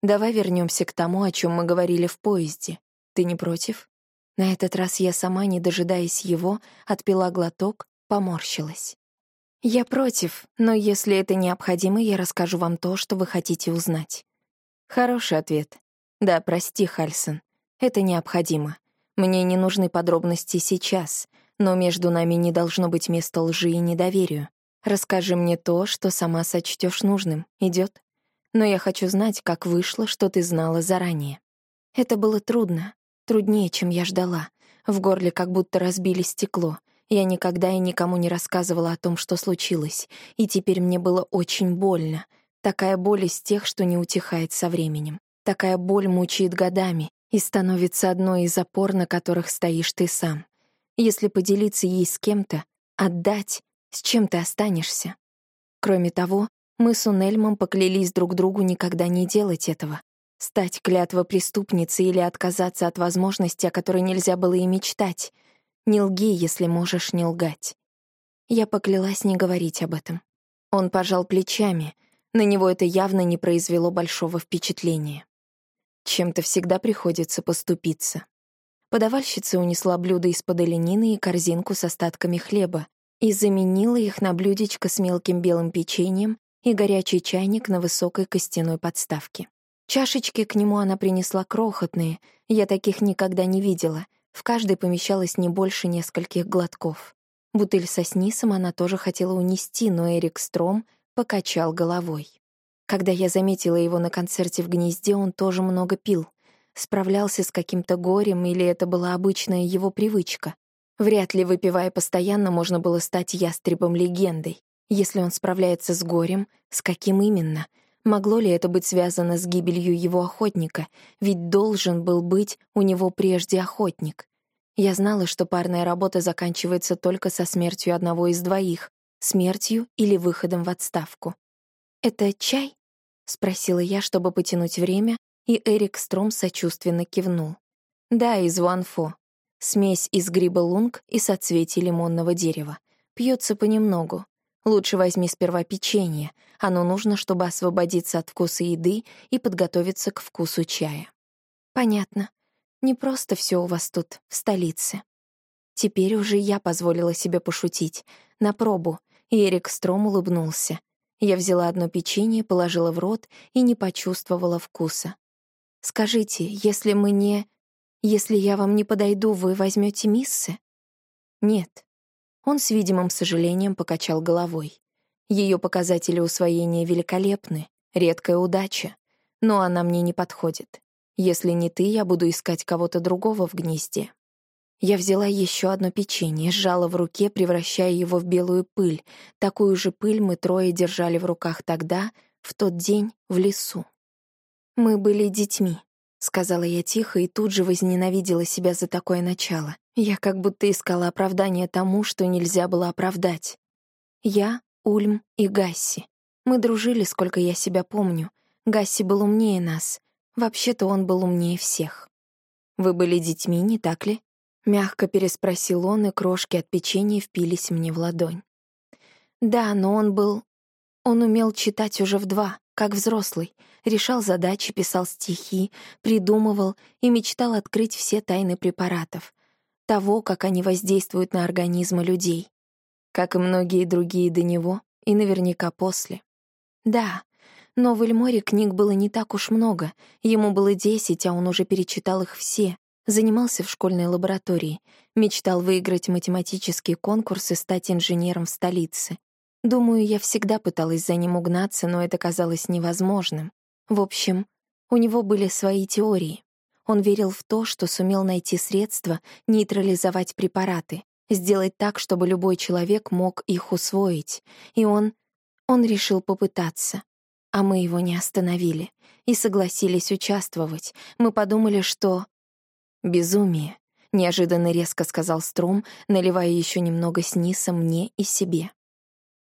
Давай вернемся к тому, о чем мы говорили в поезде. Ты не против? На этот раз я сама, не дожидаясь его, отпила глоток, поморщилась. Я против, но если это необходимо, я расскажу вам то, что вы хотите узнать. Хороший ответ. Да, прости, Хальсон. Это необходимо. Мне не нужны подробности сейчас, но между нами не должно быть места лжи и недоверию. Расскажи мне то, что сама сочтешь нужным. Идет? Но я хочу знать, как вышло, что ты знала заранее. Это было трудно, труднее, чем я ждала. В горле как будто разбили стекло. Я никогда и никому не рассказывала о том, что случилось, и теперь мне было очень больно. Такая боль из тех, что не утихает со временем. Такая боль мучает годами, и становится одной из опор, на которых стоишь ты сам. Если поделиться ей с кем-то, отдать, с чем ты останешься. Кроме того, мы с Унельмом поклялись друг другу никогда не делать этого. Стать клятва преступницы или отказаться от возможности, о которой нельзя было и мечтать. Не лги, если можешь не лгать. Я поклялась не говорить об этом. Он пожал плечами. На него это явно не произвело большого впечатления. Чем-то всегда приходится поступиться. Подавальщица унесла блюдо из-под оленины и корзинку с остатками хлеба и заменила их на блюдечко с мелким белым печеньем и горячий чайник на высокой костяной подставке. Чашечки к нему она принесла крохотные, я таких никогда не видела, в каждой помещалось не больше нескольких глотков. Бутыль со снисом она тоже хотела унести, но Эрик Стром покачал головой. Когда я заметила его на концерте в гнезде, он тоже много пил. Справлялся с каким-то горем, или это была обычная его привычка. Вряд ли, выпивая постоянно, можно было стать ястребом легендой. Если он справляется с горем, с каким именно? Могло ли это быть связано с гибелью его охотника? Ведь должен был быть у него прежде охотник. Я знала, что парная работа заканчивается только со смертью одного из двоих, смертью или выходом в отставку. «Это чай?» — спросила я, чтобы потянуть время, и Эрик Стром сочувственно кивнул. «Да, из Ванфо. Смесь из гриба лунг и соцветий лимонного дерева. Пьется понемногу. Лучше возьми сперва печенье. Оно нужно, чтобы освободиться от вкуса еды и подготовиться к вкусу чая». «Понятно. Не просто все у вас тут, в столице». Теперь уже я позволила себе пошутить. На пробу. И Эрик Стром улыбнулся. Я взяла одно печенье, положила в рот и не почувствовала вкуса. «Скажите, если мы не... Если я вам не подойду, вы возьмете миссы?» «Нет». Он с видимым сожалением покачал головой. Ее показатели усвоения великолепны, редкая удача, но она мне не подходит. Если не ты, я буду искать кого-то другого в гнезде. Я взяла еще одно печенье, сжала в руке, превращая его в белую пыль. Такую же пыль мы трое держали в руках тогда, в тот день, в лесу. «Мы были детьми», — сказала я тихо и тут же возненавидела себя за такое начало. Я как будто искала оправдание тому, что нельзя было оправдать. Я, Ульм и Гасси. Мы дружили, сколько я себя помню. Гасси был умнее нас. Вообще-то он был умнее всех. «Вы были детьми, не так ли?» Мягко переспросил он, и крошки от печенья впились мне в ладонь. «Да, но он был... Он умел читать уже в два, как взрослый. Решал задачи, писал стихи, придумывал и мечтал открыть все тайны препаратов того, как они воздействуют на организмы людей, как и многие другие до него, и наверняка после. Да, но в Эльморе книг было не так уж много, ему было десять, а он уже перечитал их все, занимался в школьной лаборатории, мечтал выиграть математический конкурс и стать инженером в столице. Думаю, я всегда пыталась за ним угнаться, но это казалось невозможным. В общем, у него были свои теории. Он верил в то, что сумел найти средства нейтрализовать препараты, сделать так, чтобы любой человек мог их усвоить. И он... он решил попытаться. А мы его не остановили и согласились участвовать. Мы подумали, что... «Безумие», — неожиданно резко сказал Стром, наливая еще немного сниса мне и себе.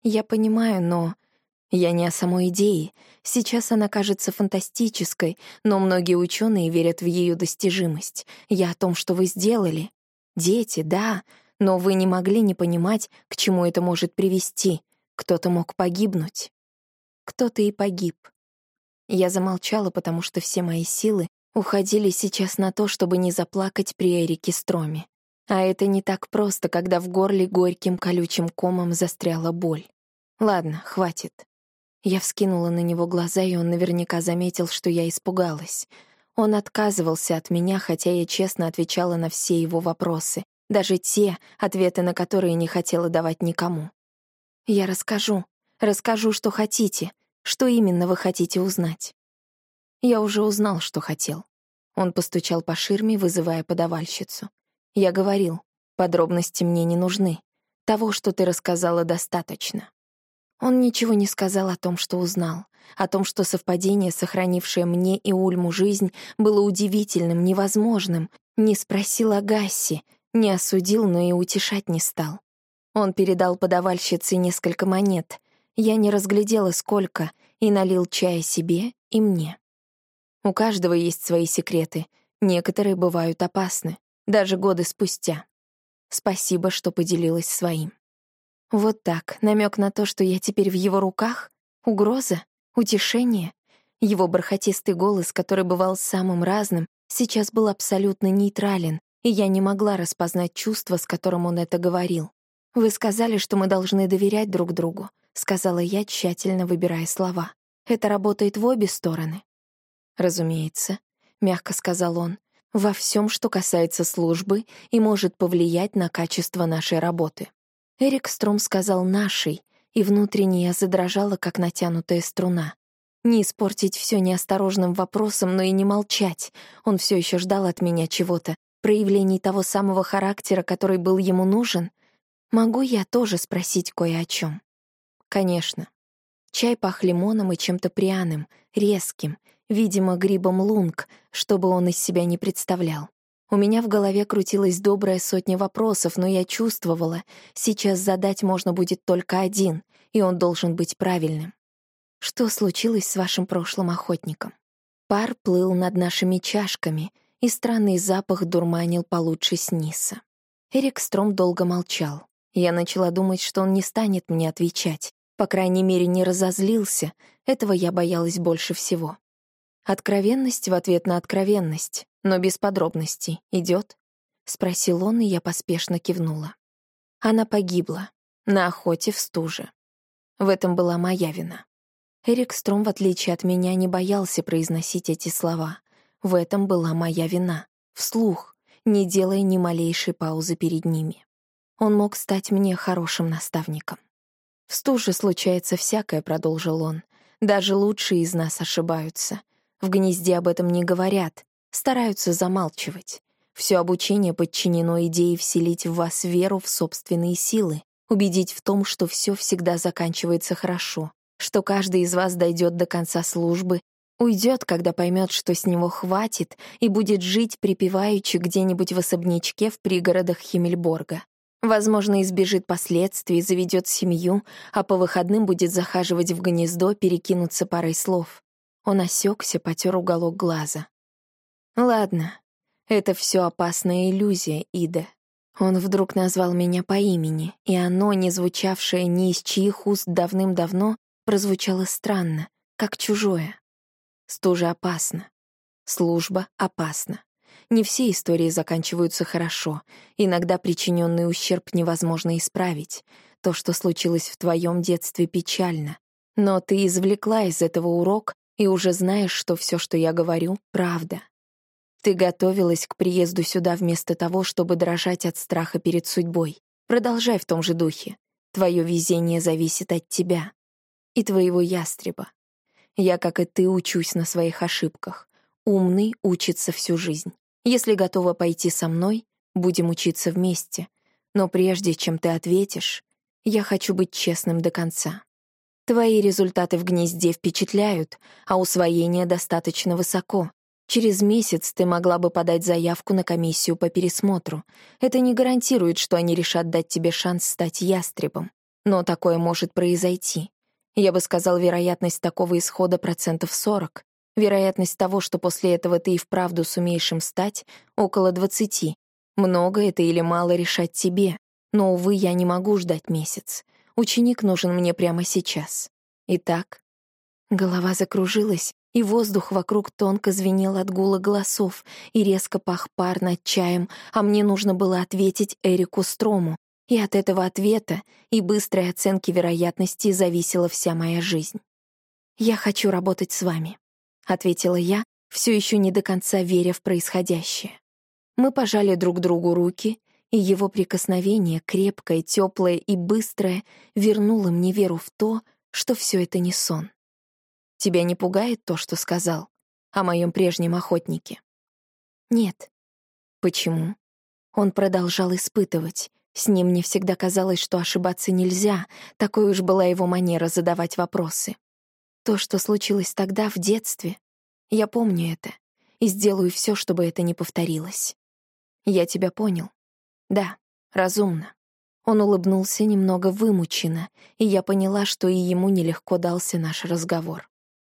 «Я понимаю, но я не о самой идее. Сейчас она кажется фантастической, но многие ученые верят в ее достижимость. Я о том, что вы сделали. Дети, да, но вы не могли не понимать, к чему это может привести. Кто-то мог погибнуть. Кто-то и погиб. Я замолчала, потому что все мои силы уходили сейчас на то, чтобы не заплакать при Эрике Строме. А это не так просто, когда в горле горьким колючим комом застряла боль. Ладно, хватит. Я вскинула на него глаза, и он наверняка заметил, что я испугалась. Он отказывался от меня, хотя я честно отвечала на все его вопросы, даже те, ответы на которые не хотела давать никому. «Я расскажу. Расскажу, что хотите. Что именно вы хотите узнать?» Я уже узнал, что хотел. Он постучал по ширме, вызывая подавальщицу. Я говорил, подробности мне не нужны. Того, что ты рассказала, достаточно. Он ничего не сказал о том, что узнал, о том, что совпадение, сохранившее мне и Ульму жизнь, было удивительным, невозможным, не спросил о Гассе, не осудил, но и утешать не стал. Он передал подавальщице несколько монет. Я не разглядела, сколько, и налил чая себе и мне. У каждого есть свои секреты. Некоторые бывают опасны, даже годы спустя. Спасибо, что поделилась своим. Вот так, намек на то, что я теперь в его руках? Угроза? Утешение? Его бархатистый голос, который бывал самым разным, сейчас был абсолютно нейтрален, и я не могла распознать чувство, с которым он это говорил. «Вы сказали, что мы должны доверять друг другу», — сказала я, тщательно выбирая слова. «Это работает в обе стороны». «Разумеется», — мягко сказал он, «во всем, что касается службы и может повлиять на качество нашей работы». Эрик Стром сказал «нашей», и внутренне я задрожала, как натянутая струна. Не испортить все неосторожным вопросом, но и не молчать. Он все еще ждал от меня чего-то, проявлений того самого характера, который был ему нужен. Могу я тоже спросить кое о чем? Конечно. Чай пах лимоном и чем-то пряным, резким, видимо, грибом лунг, чтобы он из себя не представлял. У меня в голове крутилась добрая сотня вопросов, но я чувствовала, сейчас задать можно будет только один, и он должен быть правильным. Что случилось с вашим прошлым охотником? Пар плыл над нашими чашками, и странный запах дурманил получше снизу. Эрик Стром долго молчал. Я начала думать, что он не станет мне отвечать. По крайней мере, не разозлился. Этого я боялась больше всего. Откровенность в ответ на откровенность, но без подробностей. Идет? спросил он, и я поспешно кивнула. Она погибла. На охоте в стуже. В этом была моя вина. Эрик Стром, в отличие от меня, не боялся произносить эти слова. В этом была моя вина. Вслух, не делая ни малейшей паузы перед ними. Он мог стать мне хорошим наставником. «В стуже случается всякое», — продолжил он. «Даже лучшие из нас ошибаются. В гнезде об этом не говорят, стараются замалчивать. Все обучение подчинено идее вселить в вас веру в собственные силы, убедить в том, что все всегда заканчивается хорошо, что каждый из вас дойдет до конца службы Уйдет, когда поймет, что с него хватит, и будет жить припеваючи где-нибудь в особнячке в пригородах Химмельборга. Возможно, избежит последствий, заведет семью, а по выходным будет захаживать в гнездо, перекинуться парой слов. Он осекся, потер уголок глаза. Ладно, это все опасная иллюзия, Ида. Он вдруг назвал меня по имени, и оно, не звучавшее ни из чьих уст давным-давно, прозвучало странно, как чужое. Стужа опасна. Служба опасна. Не все истории заканчиваются хорошо. Иногда причиненный ущерб невозможно исправить. То, что случилось в твоем детстве, печально. Но ты извлекла из этого урок и уже знаешь, что все, что я говорю, — правда. Ты готовилась к приезду сюда вместо того, чтобы дрожать от страха перед судьбой. Продолжай в том же духе. Твое везение зависит от тебя и твоего ястреба. Я, как и ты, учусь на своих ошибках. Умный учится всю жизнь. Если готова пойти со мной, будем учиться вместе. Но прежде чем ты ответишь, я хочу быть честным до конца. Твои результаты в гнезде впечатляют, а усвоение достаточно высоко. Через месяц ты могла бы подать заявку на комиссию по пересмотру. Это не гарантирует, что они решат дать тебе шанс стать ястребом. Но такое может произойти. Я бы сказал, вероятность такого исхода процентов 40. Вероятность того, что после этого ты и вправду сумеешь им стать, около 20. Много это или мало решать тебе. Но, увы, я не могу ждать месяц. Ученик нужен мне прямо сейчас. Итак, голова закружилась, и воздух вокруг тонко звенел от гула голосов, и резко пах пар над чаем, а мне нужно было ответить Эрику Строму, и от этого ответа и быстрой оценки вероятности зависела вся моя жизнь. «Я хочу работать с вами», — ответила я, все еще не до конца веря в происходящее. Мы пожали друг другу руки, и его прикосновение, крепкое, теплое и быстрое, вернуло мне веру в то, что все это не сон. Тебя не пугает то, что сказал о моем прежнем охотнике? Нет. Почему? Он продолжал испытывать, с ним мне всегда казалось, что ошибаться нельзя, такой уж была его манера задавать вопросы. То, что случилось тогда, в детстве, я помню это и сделаю все, чтобы это не повторилось. Я тебя понял. Да, разумно. Он улыбнулся немного вымученно, и я поняла, что и ему нелегко дался наш разговор.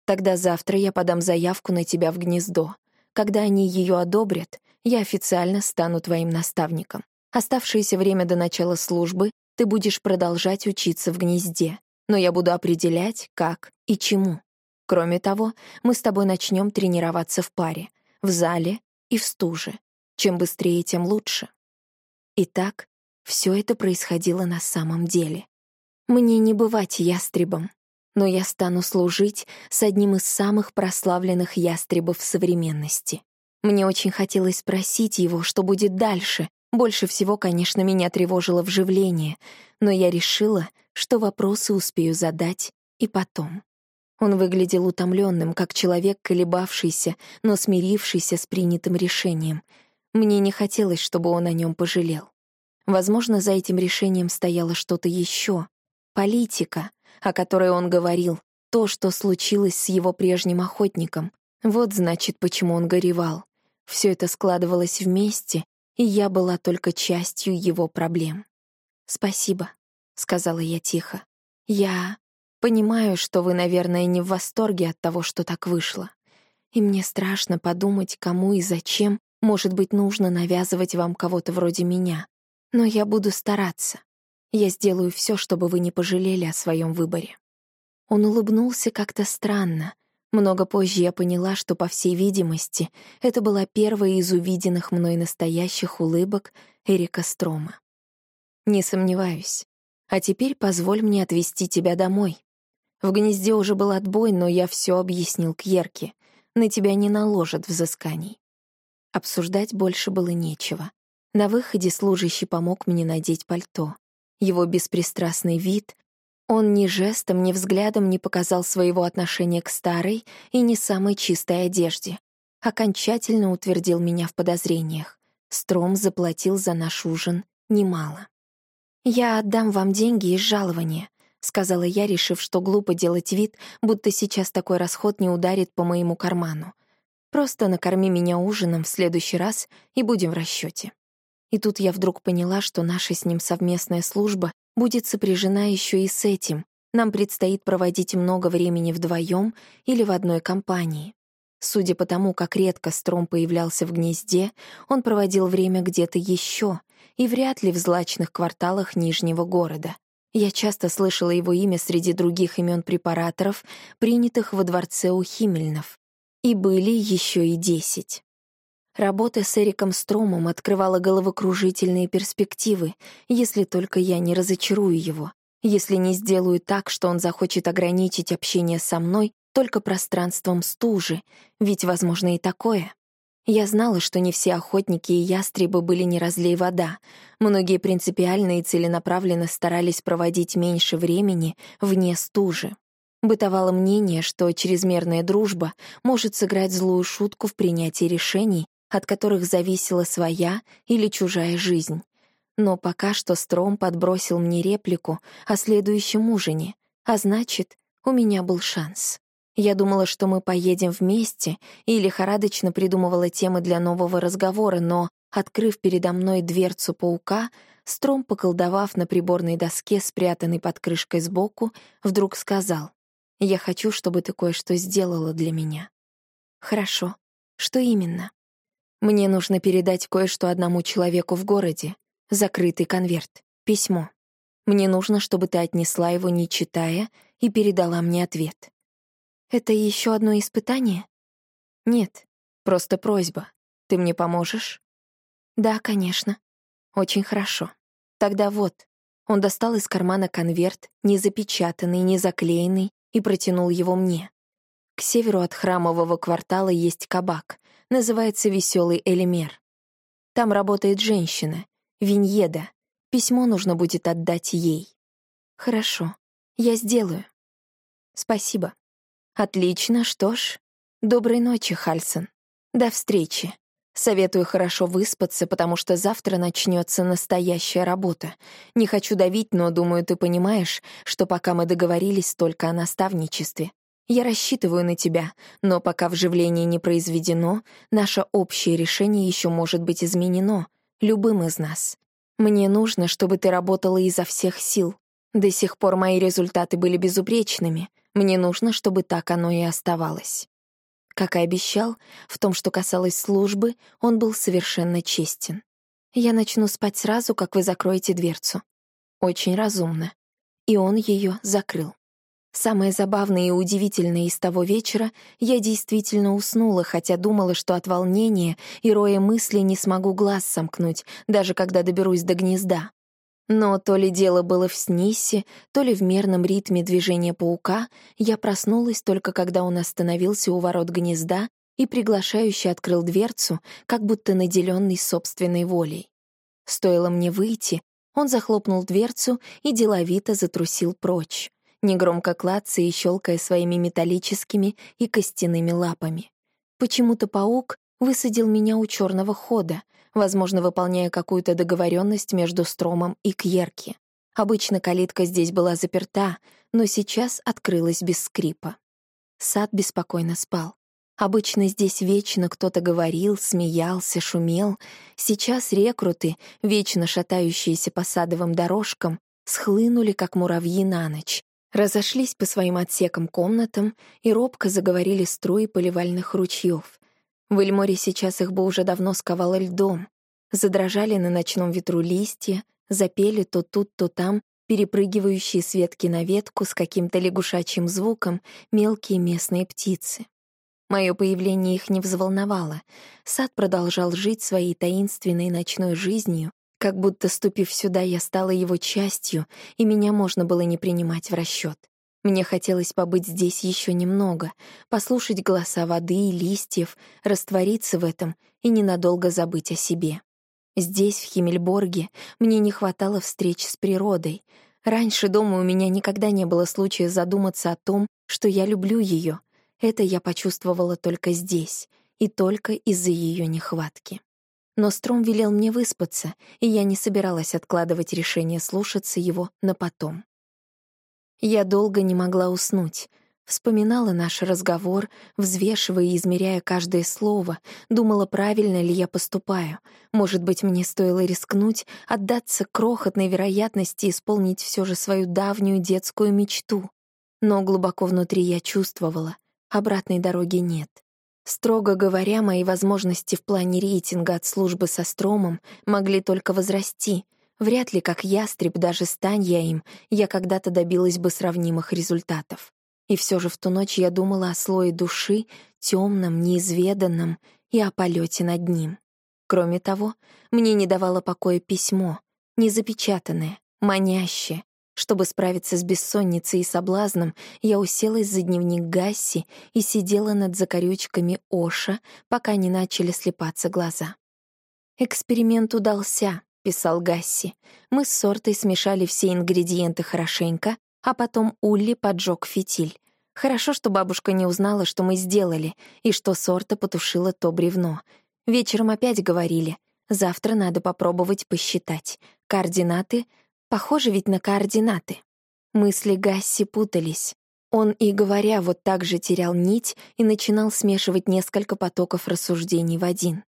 Тогда завтра я подам заявку на тебя в гнездо. Когда они ее одобрят, я официально стану твоим наставником. Оставшееся время до начала службы ты будешь продолжать учиться в гнезде, но я буду определять, как и чему. Кроме того, мы с тобой начнем тренироваться в паре, в зале и в стуже. Чем быстрее, тем лучше. Итак, все это происходило на самом деле. Мне не бывать ястребом, но я стану служить с одним из самых прославленных ястребов современности. Мне очень хотелось спросить его, что будет дальше, больше всего, конечно, меня тревожило вживление, но я решила, что вопросы успею задать и потом. Он выглядел утомленным, как человек, колебавшийся, но смирившийся с принятым решением. Мне не хотелось, чтобы он о нем пожалел. Возможно, за этим решением стояло что-то еще. Политика, о которой он говорил, то, что случилось с его прежним охотником. Вот значит, почему он горевал. Все это складывалось вместе, и я была только частью его проблем. «Спасибо», — сказала я тихо. «Я понимаю, что вы, наверное, не в восторге от того, что так вышло. И мне страшно подумать, кому и зачем, может быть, нужно навязывать вам кого-то вроде меня. Но я буду стараться. Я сделаю все, чтобы вы не пожалели о своем выборе». Он улыбнулся как-то странно, много позже я поняла, что, по всей видимости, это была первая из увиденных мной настоящих улыбок Эрика Строма. «Не сомневаюсь. А теперь позволь мне отвезти тебя домой. В гнезде уже был отбой, но я все объяснил Кьерке. На тебя не наложат взысканий». Обсуждать больше было нечего. На выходе служащий помог мне надеть пальто. Его беспристрастный вид, он ни жестом, ни взглядом не показал своего отношения к старой и не самой чистой одежде. Окончательно утвердил меня в подозрениях. Стром заплатил за наш ужин немало. «Я отдам вам деньги из жалования», — сказала я, решив, что глупо делать вид, будто сейчас такой расход не ударит по моему карману. Просто накорми меня ужином в следующий раз и будем в расчете. И тут я вдруг поняла, что наша с ним совместная служба будет сопряжена еще и с этим. Нам предстоит проводить много времени вдвоем или в одной компании. Судя по тому, как редко Стром появлялся в гнезде, он проводил время где-то еще, и вряд ли в злачных кварталах Нижнего города. Я часто слышала его имя среди других имен препараторов, принятых во дворце у Химмельнов. И были еще и десять. Работа с Эриком Стромом открывала головокружительные перспективы, если только я не разочарую его, если не сделаю так, что он захочет ограничить общение со мной только пространством стужи, ведь возможно и такое. Я знала, что не все охотники и ястребы были не разлей вода. Многие принципиально и целенаправленно старались проводить меньше времени вне стужи. Бытовало мнение, что чрезмерная дружба может сыграть злую шутку в принятии решений, от которых зависела своя или чужая жизнь. Но пока что Стром подбросил мне реплику о следующем ужине, а значит, у меня был шанс. Я думала, что мы поедем вместе, и лихорадочно придумывала темы для нового разговора, но, открыв передо мной дверцу паука, Стром, поколдовав на приборной доске, спрятанной под крышкой сбоку, вдруг сказал, «Я хочу, чтобы ты кое-что сделала для меня». «Хорошо. Что именно?» «Мне нужно передать кое-что одному человеку в городе. Закрытый конверт. Письмо. Мне нужно, чтобы ты отнесла его, не читая, и передала мне ответ». Это еще одно испытание? Нет, просто просьба. Ты мне поможешь? Да, конечно. Очень хорошо. Тогда вот. Он достал из кармана конверт, не запечатанный, не заклеенный, и протянул его мне. К северу от храмового квартала есть кабак. Называется «Веселый Элемер». Там работает женщина, Виньеда. Письмо нужно будет отдать ей. Хорошо, я сделаю. Спасибо. Отлично, что ж. Доброй ночи, Хальсон. До встречи. Советую хорошо выспаться, потому что завтра начнется настоящая работа. Не хочу давить, но думаю, ты понимаешь, что пока мы договорились только о наставничестве. Я рассчитываю на тебя, но пока вживление не произведено, наше общее решение еще может быть изменено, любым из нас. Мне нужно, чтобы ты работала изо всех сил. До сих пор мои результаты были безупречными, мне нужно, чтобы так оно и оставалось. Как и обещал, в том, что касалось службы, он был совершенно честен. Я начну спать сразу, как вы закроете дверцу. Очень разумно. И он ее закрыл. Самое забавное и удивительное из того вечера, я действительно уснула, хотя думала, что от волнения и роя мыслей не смогу глаз сомкнуть, даже когда доберусь до гнезда. Но то ли дело было в снисе, то ли в мерном ритме движения паука, я проснулась только когда он остановился у ворот гнезда и приглашающе открыл дверцу, как будто наделенный собственной волей. Стоило мне выйти, он захлопнул дверцу и деловито затрусил прочь, негромко клацая и щелкая своими металлическими и костяными лапами. Почему-то паук высадил меня у черного хода, возможно, выполняя какую-то договоренность между Стромом и Кьерки. Обычно калитка здесь была заперта, но сейчас открылась без скрипа. Сад беспокойно спал. Обычно здесь вечно кто-то говорил, смеялся, шумел. Сейчас рекруты, вечно шатающиеся по садовым дорожкам, схлынули, как муравьи на ночь, разошлись по своим отсекам комнатам и робко заговорили струи поливальных ручьев, в Эльморе сейчас их бы уже давно сковало льдом. Задрожали на ночном ветру листья, запели то тут, то там, перепрыгивающие с ветки на ветку с каким-то лягушачьим звуком мелкие местные птицы. Мое появление их не взволновало. Сад продолжал жить своей таинственной ночной жизнью, как будто, ступив сюда, я стала его частью, и меня можно было не принимать в расчет. Мне хотелось побыть здесь еще немного, послушать голоса воды и листьев, раствориться в этом и ненадолго забыть о себе. Здесь, в Химмельборге, мне не хватало встреч с природой. Раньше дома у меня никогда не было случая задуматься о том, что я люблю ее. Это я почувствовала только здесь, и только из-за ее нехватки. Но Стром велел мне выспаться, и я не собиралась откладывать решение слушаться его на потом. Я долго не могла уснуть. Вспоминала наш разговор, взвешивая и измеряя каждое слово, думала, правильно ли я поступаю. Может быть, мне стоило рискнуть, отдаться крохотной вероятности исполнить все же свою давнюю детскую мечту. Но глубоко внутри я чувствовала, обратной дороги нет. Строго говоря, мои возможности в плане рейтинга от службы со стромом могли только возрасти. Вряд ли, как ястреб, даже стань я им, я когда-то добилась бы сравнимых результатов. И все же в ту ночь я думала о слое души, темном, неизведанном, и о полете над ним. Кроме того, мне не давало покоя письмо, незапечатанное, манящее. Чтобы справиться с бессонницей и соблазном, я уселась за дневник Гасси и сидела над закорючками Оша, пока не начали слепаться глаза. «Эксперимент удался», — писал Гасси. «Мы с сортой смешали все ингредиенты хорошенько, а потом Улли поджег фитиль. Хорошо, что бабушка не узнала, что мы сделали, и что сорта потушила то бревно. Вечером опять говорили, завтра надо попробовать посчитать. Координаты похоже ведь на координаты. Мысли Гасси путались. Он и говоря вот так же терял нить и начинал смешивать несколько потоков рассуждений в один.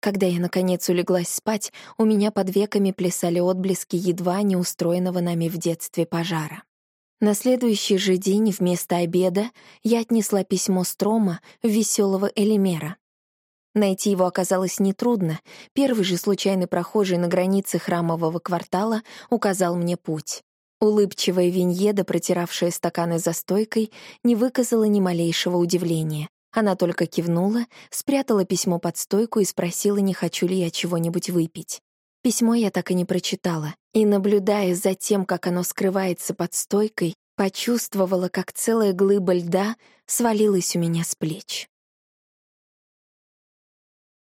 Когда я, наконец, улеглась спать, у меня под веками плясали отблески едва не устроенного нами в детстве пожара. На следующий же день вместо обеда я отнесла письмо Строма в веселого Элимера. Найти его оказалось нетрудно. Первый же случайный прохожий на границе храмового квартала указал мне путь. Улыбчивая Виньеда, протиравшая стаканы за стойкой, не выказала ни малейшего удивления. Она только кивнула, спрятала письмо под стойку и спросила, не хочу ли я чего-нибудь выпить. Письмо я так и не прочитала, и, наблюдая за тем, как оно скрывается под стойкой, почувствовала, как целая глыба льда свалилась у меня с плеч.